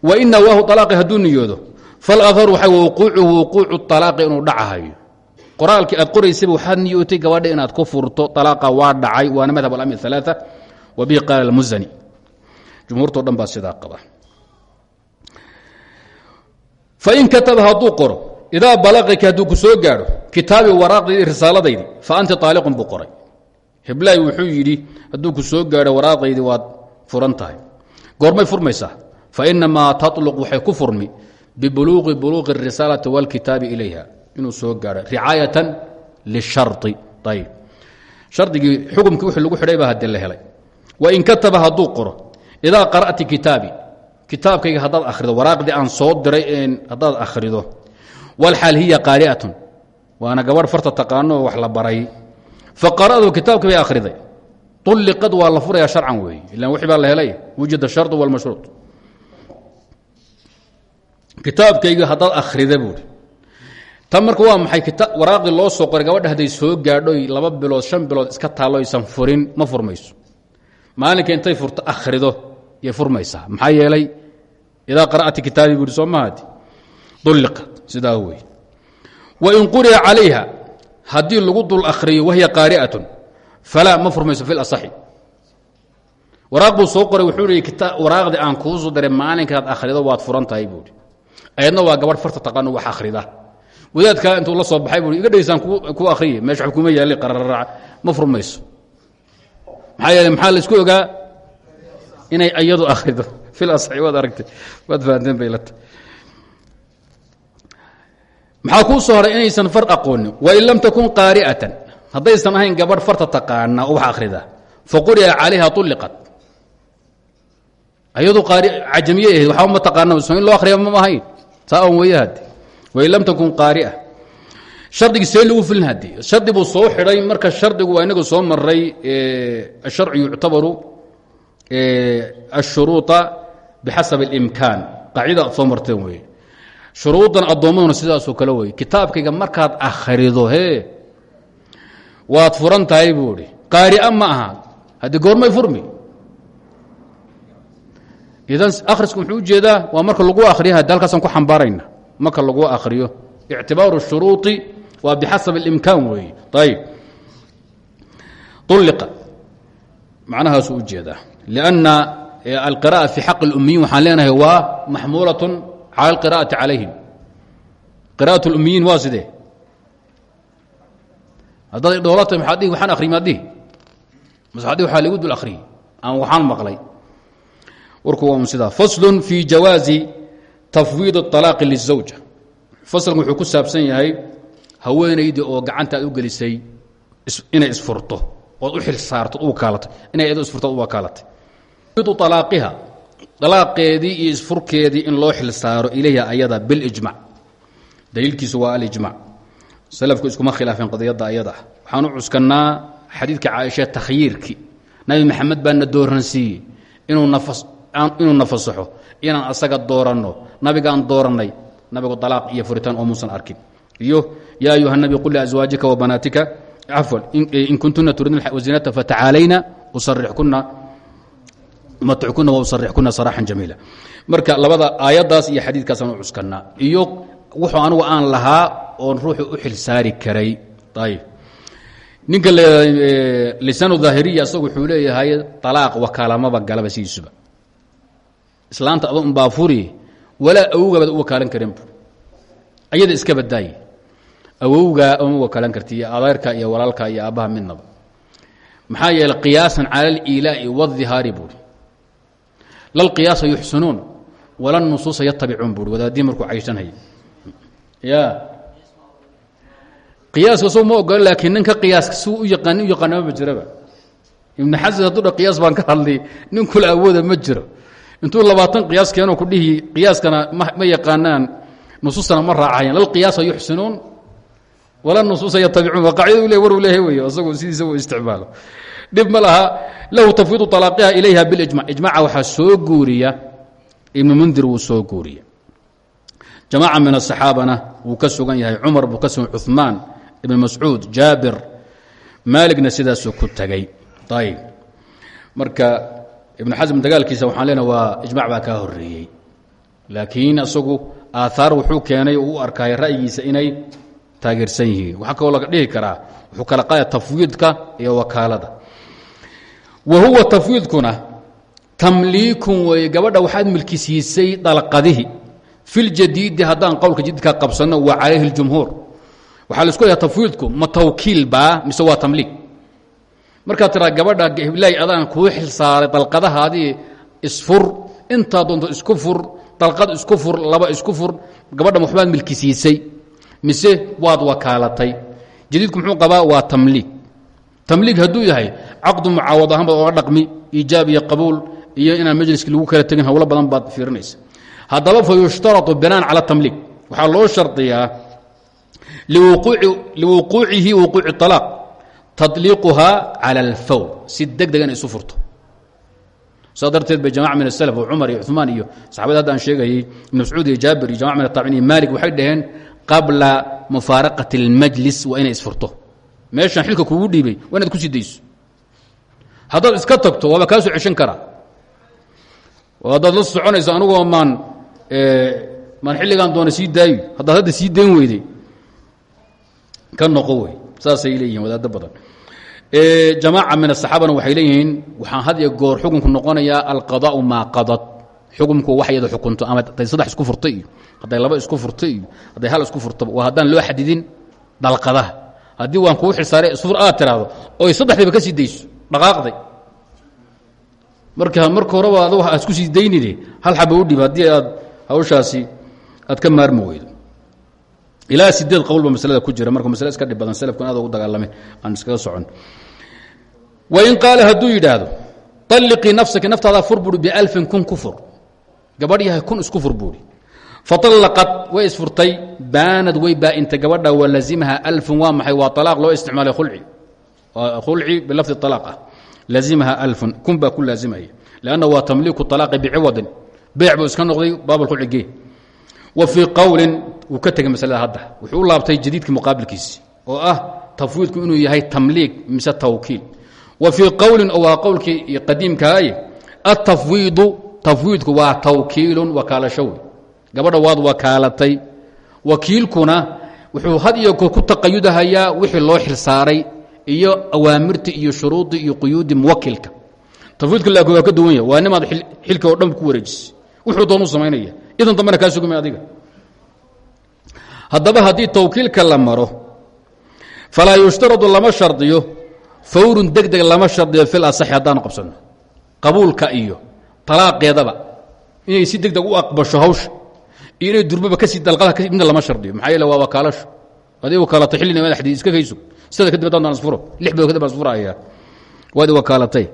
Wa ina waahu alaaqi hadduu niyoodo faladharu waxa wuquucuhu wuquucu alaaqi inuu dhacahayo qoraalkii aad qoraysaba waxaad niyotay gabadha inaad ku furto alaaqa waa dhacay waana madhab alamir alaa wa bihi qaala almuzani jumhuurto dhan baa sidaa qaba. Fain kataba hadduu qoro idaa balaqaki hadduu ku soo gaadho kitaabi waraaqdaydii risaaladaydii fa anta aaliqun buu qoray. Hiblaahi wuxuu yidhi hadduu ku soo gaadho waraaqaydii waad furan tahay. Goormay furmaysaa fainamaa taluq waxay ku furmi bibuluuqi buluuqi اrisaalati wاlkitaabi ilayha inuu soo gaadho ricaayatan lishari ayb shardigii xukumkii wixii lagu xidhay baa haddii la helay. Wain kataba hadduu qoro idaa qara'ti kitaabi. Kitaabkayga haddaad akhrido waraaqdii aan soo diray haddaad akhrido. Wlxaal hiya qaari'atun. Waana gabadh farta taqaano oo wax la baray. Faqara'du kitaabkii bay akhriday. Ulliqad waa la furayaa sharcan weeye ilan wixii baa la helay wujida shardu walmashruud kitaabkayga haddaad akhrida buuri tan marka waa maxay waraaqdii loo soo qoray gabadha hadday soo gaadhoy laba bilood shan bilood iska taallo aysan furin ma furmayso. Maalinka intay furto akhrido yay furmaysaa. Maxaa yeelay idaa qara'ati kitaabii buuhi soo mahadi ulliqat sidaa wey wain quri'a calayha haddii lagu dul akhriyo wahiya qaari'atun falaa ma furmayso fi lasaxi waraaq buu soo qoray wuxuu i waraaqdii aan kuu soo daray maalinkaad akhrido waad furan tahay ayadna waa gabadh farta taqaano wax akhrida wadaadkaa intuu la soo baxay bui iga dhegaysaan ku akhriye. Meesha wa kuma yaali qararaac ma furmayso. Maxaa yeele maxaa la isku ogaa? Inay ayadu akhrido. Fil asxi waad aragtay. Waad fahanteen bay la tahay. Maxaa kuu soo horay inaysan far aqoonin? Wain lam takun qaari'atan. Haddaysan ahayn gabadh farta taqaana oo wax akhrida faquri'a calayha ulliqat ayadu cajamiye ahayd. Waxba ma taqaana in loo akhriya ma ahayn saa on weeye hadde wain lam takun qaari'a shardigii see lagu filin hadde shardi buu soo xidhay marka shardigu waa inagu soo maray asharcu yuctabaru ashuruuطa bixasab اlimkaan qaacida soo marteen weeye. Shuruudan addoommaduna sidaasoo kale wey kitaabkayga markaad akhrido he. Waad furan tahay buu qaari'a ma aha. Haddii goormay furmi. Idan akhrisku muxuu u jeedaa waa marka lagu haddi halkaasaan ku xambaarayna marka lagu akhriyo ictibaaru shuruuطi waa bixasab اlimkaan weeye ayib ulliqa macnahaasuu ujeedaa lianna alqira'a fi xaq اlummiyiin waxaan leenahay waa maxmuulaة cala alqira'ati calayhim qira'at اlummiyiin waa sidee haddaad idhoolata maxaad dhihi waxaan akhriy maad dhihi mase waxaad dhihi waxaa ligu dul akhriyey ama waxaan maqlay warku waa un sidaa faslun fii jawaazi tafwiid alaaqi lizawja. Fasalka wuxuu ku saabsan yahay haweenaydii oo gacanta aad u gelisay inay isfurto ood u xil saarto u inay iyado isfurto u wakaalatay. Idu alaaqiha alaaqeedii iyo isfurkeedii in loo xil saaro ilayha ayada bilijmac daliilkiisu waa alijmac salafku iskuma khilaafeen qadiyadda ayada. Waxaan u cuskannaa xadiidka caaisha nabi maxamed baana dooransiiyey inuu nafasaxo inaan asaga dooranno nabigaan doorannay nabigu alaaq iyo furitaan oo muusan arkin. Iyo yaa ayuha nabi qul liazwaajika wabanaatika cafwan in kuntuna turidna wazinata fatacaalayna usarixkuna matckuna wasarixkuna saraaxan jamiila. Marka labada aayaddaas iyo xadiidkaasaan u cuskannaa iyo wuxuu anugu aan lahaa oon ruuxu u xil karay. Ayb ninka lisaanu daahiriya isagu wuxuu leeyahay wakaalamaba galaba sidiisuba islaanta ado unbaa furi walaa awowgabaad u wakaalan karin ayada iska badaaye awowgaa oma wakaalan karti adeerka iyo walaalka iyo aabbaha midnaba. Maxaa yeeley qiyaasan cala aliilaa'i wاdihaari buuri lalqiyaasa yuxsinuun wala nusuusa yatabicuun buui wadaadii markuu caysanhaya ya. Qiyaaska soo ma ogolo laakiin ninka qiyaaska si u yaqaan u yaqaanama ma jiraba. Ibnu xasan hadduu qiyaas baan ka hadlay nin kula awooda ma jiro intuu labaatan qiyaas keeno ku dhihi qiyaaskana ma yaqaanaan nusuustana ma raacayaan. Lalqiyaasa yuxsinuun wala nusuusa yatabicuun. Waa qaacida u le war u isagu sidiisa u isticmaalo. Dhib ma laha. Lahu tafwiidu alaaqiha ilayha bilijmac ijmaca waxaa soo guuriya ibnu mundir wuu soo guuriya. Jamaaca min asaxaabana wuu ka sugan yahay. Cumar buu ka sugan cuثmaan ibn mascuud jaabir maaligna sidaasuu ku tegay ayb marka ibnu xasm dagaalkiisa waxaan leenaha waa ijmac baa kaa horeeyey laakiin isagu aaaar wuxuu keenay u arkay ra'yigiisa inay taageersan yihiin. Waxaa kaloo laga dhihi karaa wuxuu kala qaadaya tafwiidka iyo wakaalada. Wa huwa tafwiidkuna tamliikun wey gabadha waxaad milkisiisay dalqadihi. Fi ljadiidi haddaan qowlka jadidka qabsanno wa calayhi اljumhuur waxaa la isku leeyaha tafwiidku ma tawkiil baa mise waa tamliik markaad tiraa gabadha hiblaahi adaan kuu xil saaray dalqadahaadii isfur intaa doonto isku fur dalqad isku fur laba isku fur gabadhan waxbaad milkisiisay mise waad wakaalatay. Jadiidku muxuu qabaa waa tamliik tamliik hadduu yahay caqdu mucaawad ahaan baad dhaqmi iijaab iyo qabuul iyo inaan majliski lagu kala tegin howlo badan baad fiirinaysa. Haddaba fa yushtarau binaan cala tamliik waxaa loo shardiyaa liwuquucihi wuquuci alaaq taliiquhaa cala alfawr si deg deg isu furto saa darteed bay jamaca min aslf oo cumar iyo cumaan iyo saxabada hadda aan ibn mascuud iyo jaabir iyo jamac min ataabiciin iyo maalik waxay dhaheen qabla mufaaraqati اlmajlis waa inay isfurto meeshan xilka kugu dhiibay waa inaad ku sii dayso haddaad iska tagto waaba kaa soo ceshan karaa haddaad la soconayso anigoo maan maan xilligaan doona sii daayo haddaad hadda sii dayn weyday ka noqo saasay leeyihiin wadaado badan jamaaca min asaxaabana waxay leeyihiin waxaan had iyo goor xukunku noqonayaa alqadaau maa qadad. Xukumku wax yada xukunto ama hadday saddex isku furta iyo laba isku furta iyo hal isku furtaba waa haddaan loo xadidin dalqadaha. Haddii waan kuu xilsaaray isfur aad tiraahdo oy saddexdiiba ka sii dayso dhaqaaqday. Marka marka horeba ad isku sii daynide hal xaba u dhib haddii aad hawshaasi aad ka maarmi weydo ilaa sideed qowlba maslada ku jira. Marka masle iska dhib badan aad ugu dagaalameen aan iskaga socon. Wain qaala hadduu yidhaahdo alliqii nafsaki naftaada fur buui bialfin kun ku fur yahay kun isku fur buuhi faallaqad way isfurtay baanad way baa-intay. Gabadha walazimha alfun waa maxay? Waa alaaq loo isticmaalay ulci khulci bilafdi alaaq ah. Lazimha alfun kun baa ku laazimaya. Lanna waa tamliiku alaaqi biciwadin beyc iska noqday baabulkhulci gee wa fii qowlin wuu ka tegay maslada hadda. Wuxuu u laabtay jadiidkii muqaabilkiisi oo ah tafwiidku inuu yahay tamliiq mise tawkiil. Wa fii qowlin oo waa qowlkii qadiimkaaye atafwiidu tafwiidku waa tawkiilun wakaalasho wey gabadha waad wakaalatay. Wakiilkuna wuxuu had iyo goor ku taqayudahayaa wixii loo xilsaaray iyo awaamirtii iyo shuruudii iyo quyuuddii muwakilka tafwiidku laakiin waa ka duwan yahay waa nimaad xilka oo dhan ku wareejisay. Wuxuu doonuu samaynaya idan dambena kaa sugmay adiga. Haddaba haddii tawkiilka la maro falaa yushtaradu lama shardiyo fawrun deg lama shardiyo fil asaxi haddaanu qabsanno qabuulka iyo talaaqeedaba inay si deg u aqbasho hawsha inay durbaba ka sii dalqada midna lama shardiyo. Maxaa yeele waa wakaalasho adii wakaalatay xillina madaxdii iska kaysug sida kadib haddaan isfuro lix bilood kadib aan isfurayaa waad i wakaalatay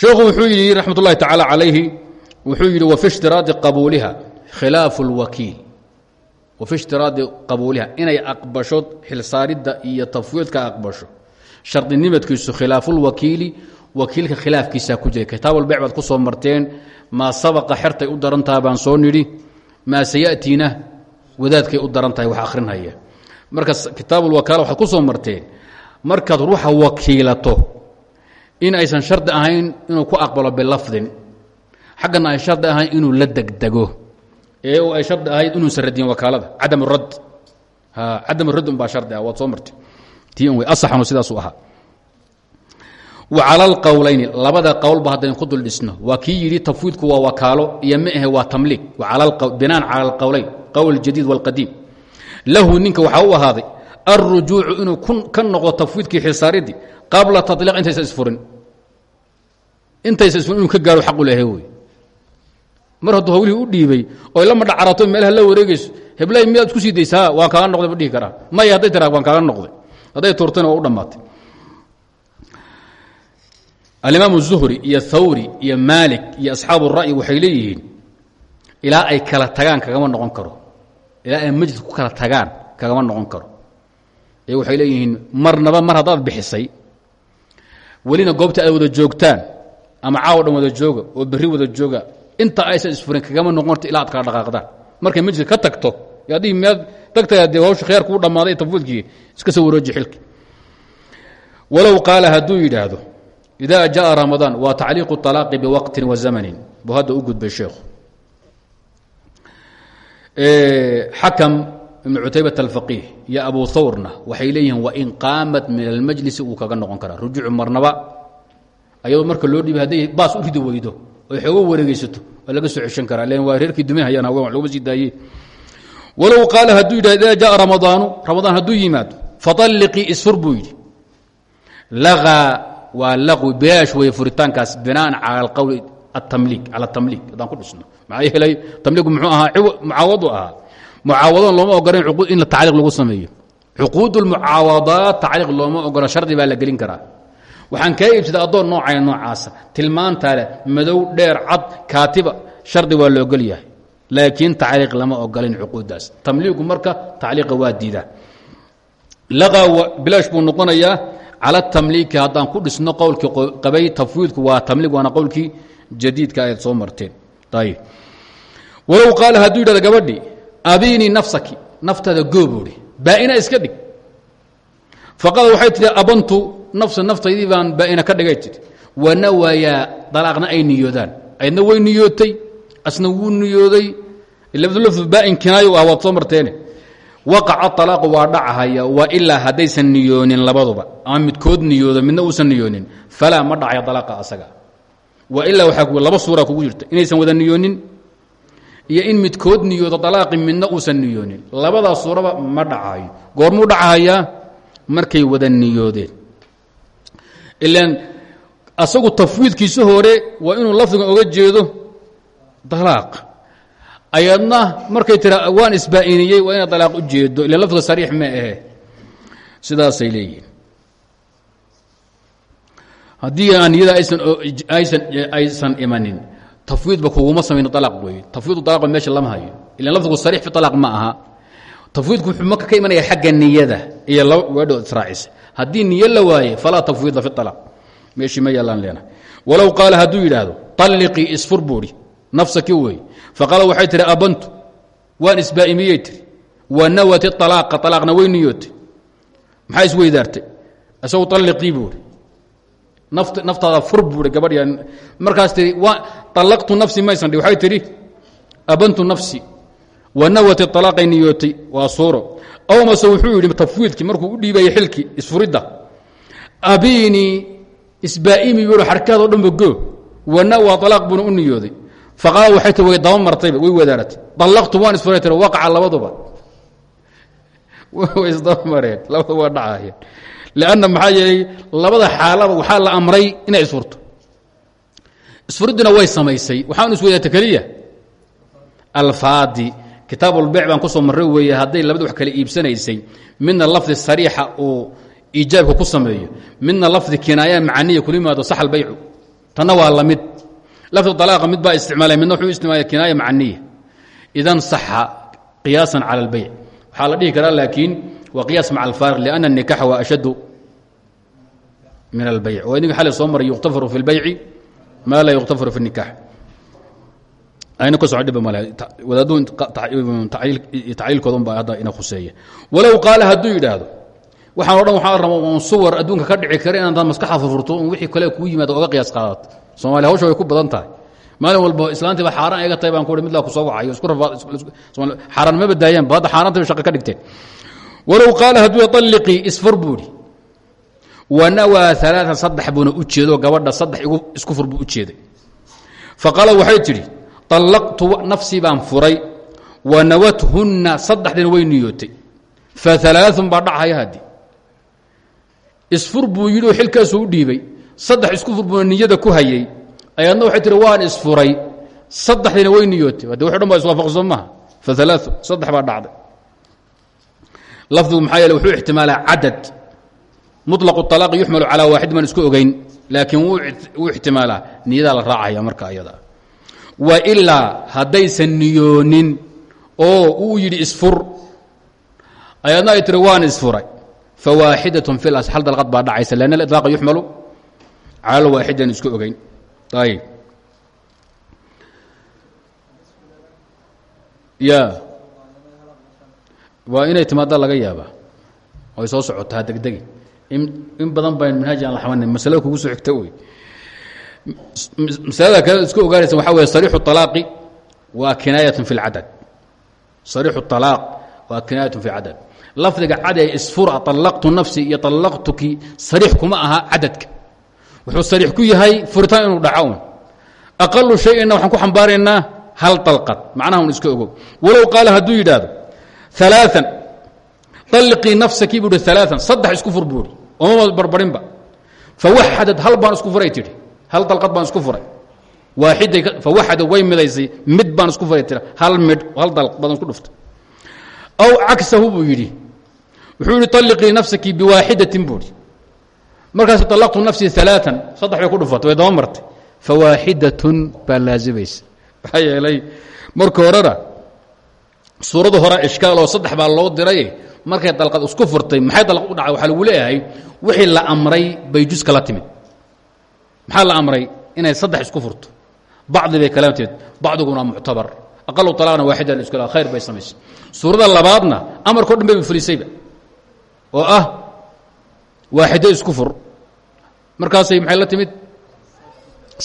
sheekhu wuxuu yidhi raxmat ullahi tacaala calayhi wuxuu yidhi wafi ishtiraadi qabuuliha khilaafu اlwakiil wafi ishtiraadi qabuuliha inay aqbasho xilsaaridda iyo tafwiidka aqbasho. Shardinimadkiisu khilaafulwakiili wakiilka khilaafkiisaa ku jira. Kitaabulbec baad ku soo marteen maa sabaqa xertay u daran tahay baan soo nidhi. Maa sayatiina wadaadkay u daran tahay wax akhrinhaya marka kitaabulwakaala waxaad ku in aysan shardi ahayn inuu ku aqbalo bilafdin. Xaggana ay shardi ahayn inuu la degdego. Ee ay shardi ahayd inuusan radin wakaalada. Cadam rad. Cadam radd unbaa shardi ah waad soo martay. Tii wey asaxanu sidaasuu ahaa. Wa cala alqowlayni labada qowlba haddaynu ku dul dhisno. Waa kii yidhi tafwiidku waa wakaalo iyo ma ahe waa tamliiq binaan cala alqowlayn qowl aljadiid wاlqadiim lahu ninka waxaa u ahaaday alrujuucu inuu ka noqdo tafwiidkii xilsaaridii qabla taliq intaysan isfurin. Intaysan isfurin inuu ka gaaro xaqu lehay wey mar hadduu hawlihii u dhiibay oy la madhacarato meelaha la wareegayso heblay miyaad isku sii daysaa? Waan kaaga noqday ma dhihi karaa. Maya hadday tiraa waan kaaga noqday. Hadday turtayna waa u dhammaatay. Alimaamu zuhri iyo thawri iyo maalik iyo asxaabu ra'yi waxay leeyihiin ilaa ay kala tagaan kagama noqon karo. Ilaa ay majlis ku kala tagaan kagama noqon karo. Ee waxay leeyihiin marnaba mar haddaad bixisay welina goobta aad wada joogtaan ama caawo dhan wada jooga oo berri wada jooga inta aysan isfurin kagama noqon karto ilaa ad kala dhaqaaqdaan markay majlis ka tagto. Haddii miyaad tagtay dee hawsha khiyaar kuu dhammaaday tafwiidkii iska soo warooji xilki. Walow qaala hadduu yidhaahdo ida jaءa ramadaan waa tacliiqu طalaaqi biwaqtin wa zamanin. Buu hadda u gudbay sheekhu xakam ibnu cutaybat alfaqiih iyo abu hawrna waxay leeyihiin wain qaamat min almajlisi wuu kaga noqon karaa. Rujuucu marnaba ayadoo marka loo dhiibay hadday baas u ridi weydo oy xoogo wareegeysato laga soo ceshan karaa waa reerkii duminhayaan haween wa loguma sii daayey. Walow qaala hadduu yidhah ida jaءa ramadaanu ramadaan hadduu yimaado faطalliqii isfur buu yidhi. Lagaa waa laqwi bilaash weeye furitaankaas binaan cala alqowli atamliik ku dhisno. Maxaa yeelay muxuu ahaa mucaawadu ahaa mucaawadoon looma ogolan in tacliiq lagu sameeyo. Cuquud lmucaawadaat tacliiq looma ogola shardi baa la gelin karaa. Waxaan kaa iibsaday addoon noocaya noocaasa. Tilmaantaa leh madow dheer cad kaatiba shardi waa la ogol yahay. Laakiin tacliiq lama ogolin cuquuddaas. Tamliigu marka tacliiqa waa diidaa. Laqaa bilaash buu noqonayaa cala tamliiki haddaan ku dhisno qowlkii qabay tafwiidku waa tamliig waana qowlkii jadiidka aad soo marteen. Ayb walow qaala hadduu yidhahdo gabadhii abiinii nafsaki naftaada goobuuri baa-ina iska dhig. Faqaala waxay tidhi abantu nafsa naftaydii baan baa-ina ka dhigay tidhi. Wanawayaa dalaaqna ay niyoodaan. Aydna way niyootay asna wuu niyooday. Lafdu baain kinaayo ah waad soo marteene. Waqaca alaaqu waa dhacahaya wa ilaa haddaysan niyoonin labaduba. Ama midkood niyoodo midna uusan niyoonin. Falaa ma dhacaya alaaqa asaga. Wa ilaa waxaa laba suura kugu jirta. Inaysan wada niyoonin iyo in midkood niyoodo alaaqi midna uusan niyoonin. Labadaas suuraba ma dhacayo goormuu dhacahayaa markay wada niyoodeen. Ilan asagu tafwiidkiisa hore waa inuu lafdigan oga jeedo dalaaq ayadna markay tira waan isbaainiyey waa inaad dalaaq u jeedo. Ila lafdiga sariix ma ahe. Sidaasay leeyihiin haddii aan niyada aysan aysan imanin tafwiidba kuguma samayno alaaq weeye tafwiidu alaaq meesha lama hayo ilan lafdigu sariix fi alaaq ma aha tafwiidku wuxuu marka ka imanaya xagga niyada iyo laba weedhood israacisa haddii niyo la waaye falaa tafwiida fi alaaq meeshii ma yaalaan leena walow qaala hadduu yidhaahdo alliqii isfur buuri nafsaki wey faqaala waxay tihi abantu waan isbaa'imiyey tiri wa nawati alaaqa alaaqna way niyootay maxaa naftaada fur buuri gabadh markaas tii allaqtu nafsi maysan waxay tidhi abantu nafsi wa nawati alaaqay niyootay waa suuro. Aw mase wuxuu yidhi tafwiidkii markuu u dhiibayay xilkii isfuridda. Abiinii isbaa'imi buu xarkaado dhanba goo. Wanawa alaaq buuna u niyooday. Faqaala waxay tii way daba martayba way wadaaratay. Allaqtu waan isfuray tiri waqaca labaduba. Way isdaba mareen labaduba waa dhacayeen lanna maxaa yeelay labada xaalaba waxaa la amray inay isfurto isfuriddina way samaysay waxaanu isweydaata keliya alfaadi kitaabulbeyc baan ku soo marray weeye hadday labada wax kale iibsanaysay midna lafdi sariixa uu iijaabka ku sameeyo midna lafdi kinaaya macaniya kula yimaado sax albaycu tanna waa la mid lafdi alaaqa mid baa isticmaalay midna wuxuu isticmaalaya kinaaya macaniya idan saxa qiyaasan cala albeyc waxaa la dhihi karaa laakiin waa qiyaas maca alfaariq lianna الnikaxa waa ashaddu min albayc oo idinka xalay soo maray yukhtafaru fi lbayci maa laa yukhtafaru fi nikax ayna ka soco dhiba male wadaaduu taciilkoodan baa hadda ina khuseeya walow qaala hadduu yidhaahdo waxaan o dhan suwar adduunka ka dhici kara inaantaad maskaxa furfurto oon wixii kale kuu yimaado oga qiyaas qaadato soomaaliya hawsha way ku badan tahay maalin walba islaantii ba xaaraan ayga tahay ku hi mid ku soo wacayo isku xaaraan ma badaayaan ba hadda xaaraanta bay shaqa ka dhigteen walow qaala hadduu yaliqii isfar wanawaa alaaan saddex buuna u jeedo gabadha saddex isku fur u jeeday. Faqaala waxay tidhi allaqtu nafsii baan furay wa nawathunna saddexdina way niyootay. Fa alaaun baa dhachaya haddii. Isfur buu yidhi u dhiibay. Saddex isku fur niyada ku hayay. Ayaadna waxay tihi waan isfuray saddexdiina way niyootay. Hadde wax dhan baa iswaafaqsan maaha. Fa alaaun saddex baa dhacday. Lafdigu maxaa wuxuu ixtimaalaa cadad muطlaqu طalaaqi yuxmalu calaa waaxid maan isku ogeyn laakiin wuu ixtimaalaa niyadaa la raacaya marka ayada wa ilaa haddaysan niyoonin oo uu yidhi isfur ayaadna ay tiri waan isfuray fawaaxidaة fi las hal dalqad baa dhacaysa lann اliطlaaqa yuxmalu cala waaxidan isku ogeyn ayb ya waa inay timaada laga yaabaa ay soo socotaa degdegi in badan ba manhaaj aan laxbanay masalada kugu soo xigta wey masalada kale isku ogaanaysa waxaa wey sariixu alaaqi waa kinaayatun fi lcadad sariixu alaaq waa kinaayatun fi lcadad lafdiga cad ee isfura nafsi iyo sariix kuma aha cadadka. Wuxuu sariix ku yahay furitaan inuu dhaco aqalu shayinna waxaan ku xambaaraynaa hal dalqad macnaha un iska ogo walow qaala hadduu yidhaahdo alii nafsaki bu alaaan saddex isku fur buui omama barbarinba fawaxadad hal baan isku furay tihi hal dalad baan isku furay fawaxadad way midaysay mid baan isku furay tii hal midh hal dalad baan isku dhuftay aw cagsahu buu yidhi wuxuu yihi alliqii nafsaki biwaaxidatin buuhi markaas alaqtu nafsii alaaan saddex bay ku dhufatay way daba martay fawaaxidatun baa laasimaysa maxaa yeelay marka horena suurada horaa ishkaal oo saddex baa loo diray markay dalqad isku furtay maxay dalqad u dhacay? Waxaa lagu leeyahay wixii la amray bay jus kala timid. Maxaa la amray? Inay saddex isku furto. Bacdi bay kala timid. Bacdiguna muctabar. Aqalu talaaqna waaxida la isku laha khayr bay samaysay suurada labaadna amarkao dhan bayba fulisayba oo ah waaxido isku fur. Markaasay maxay la timid?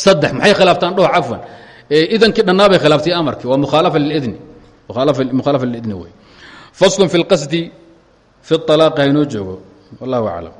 Saddex. Maxay khilaaftaan? Dhoh cafwan. Idankii dhannaa bay khilaaftay amarkii. Waa mukhaalafa lilidni mukhaalafa lilidni wey faslun fi اlqasdi fi اطalaaqi haynoo joogo wallahu aclam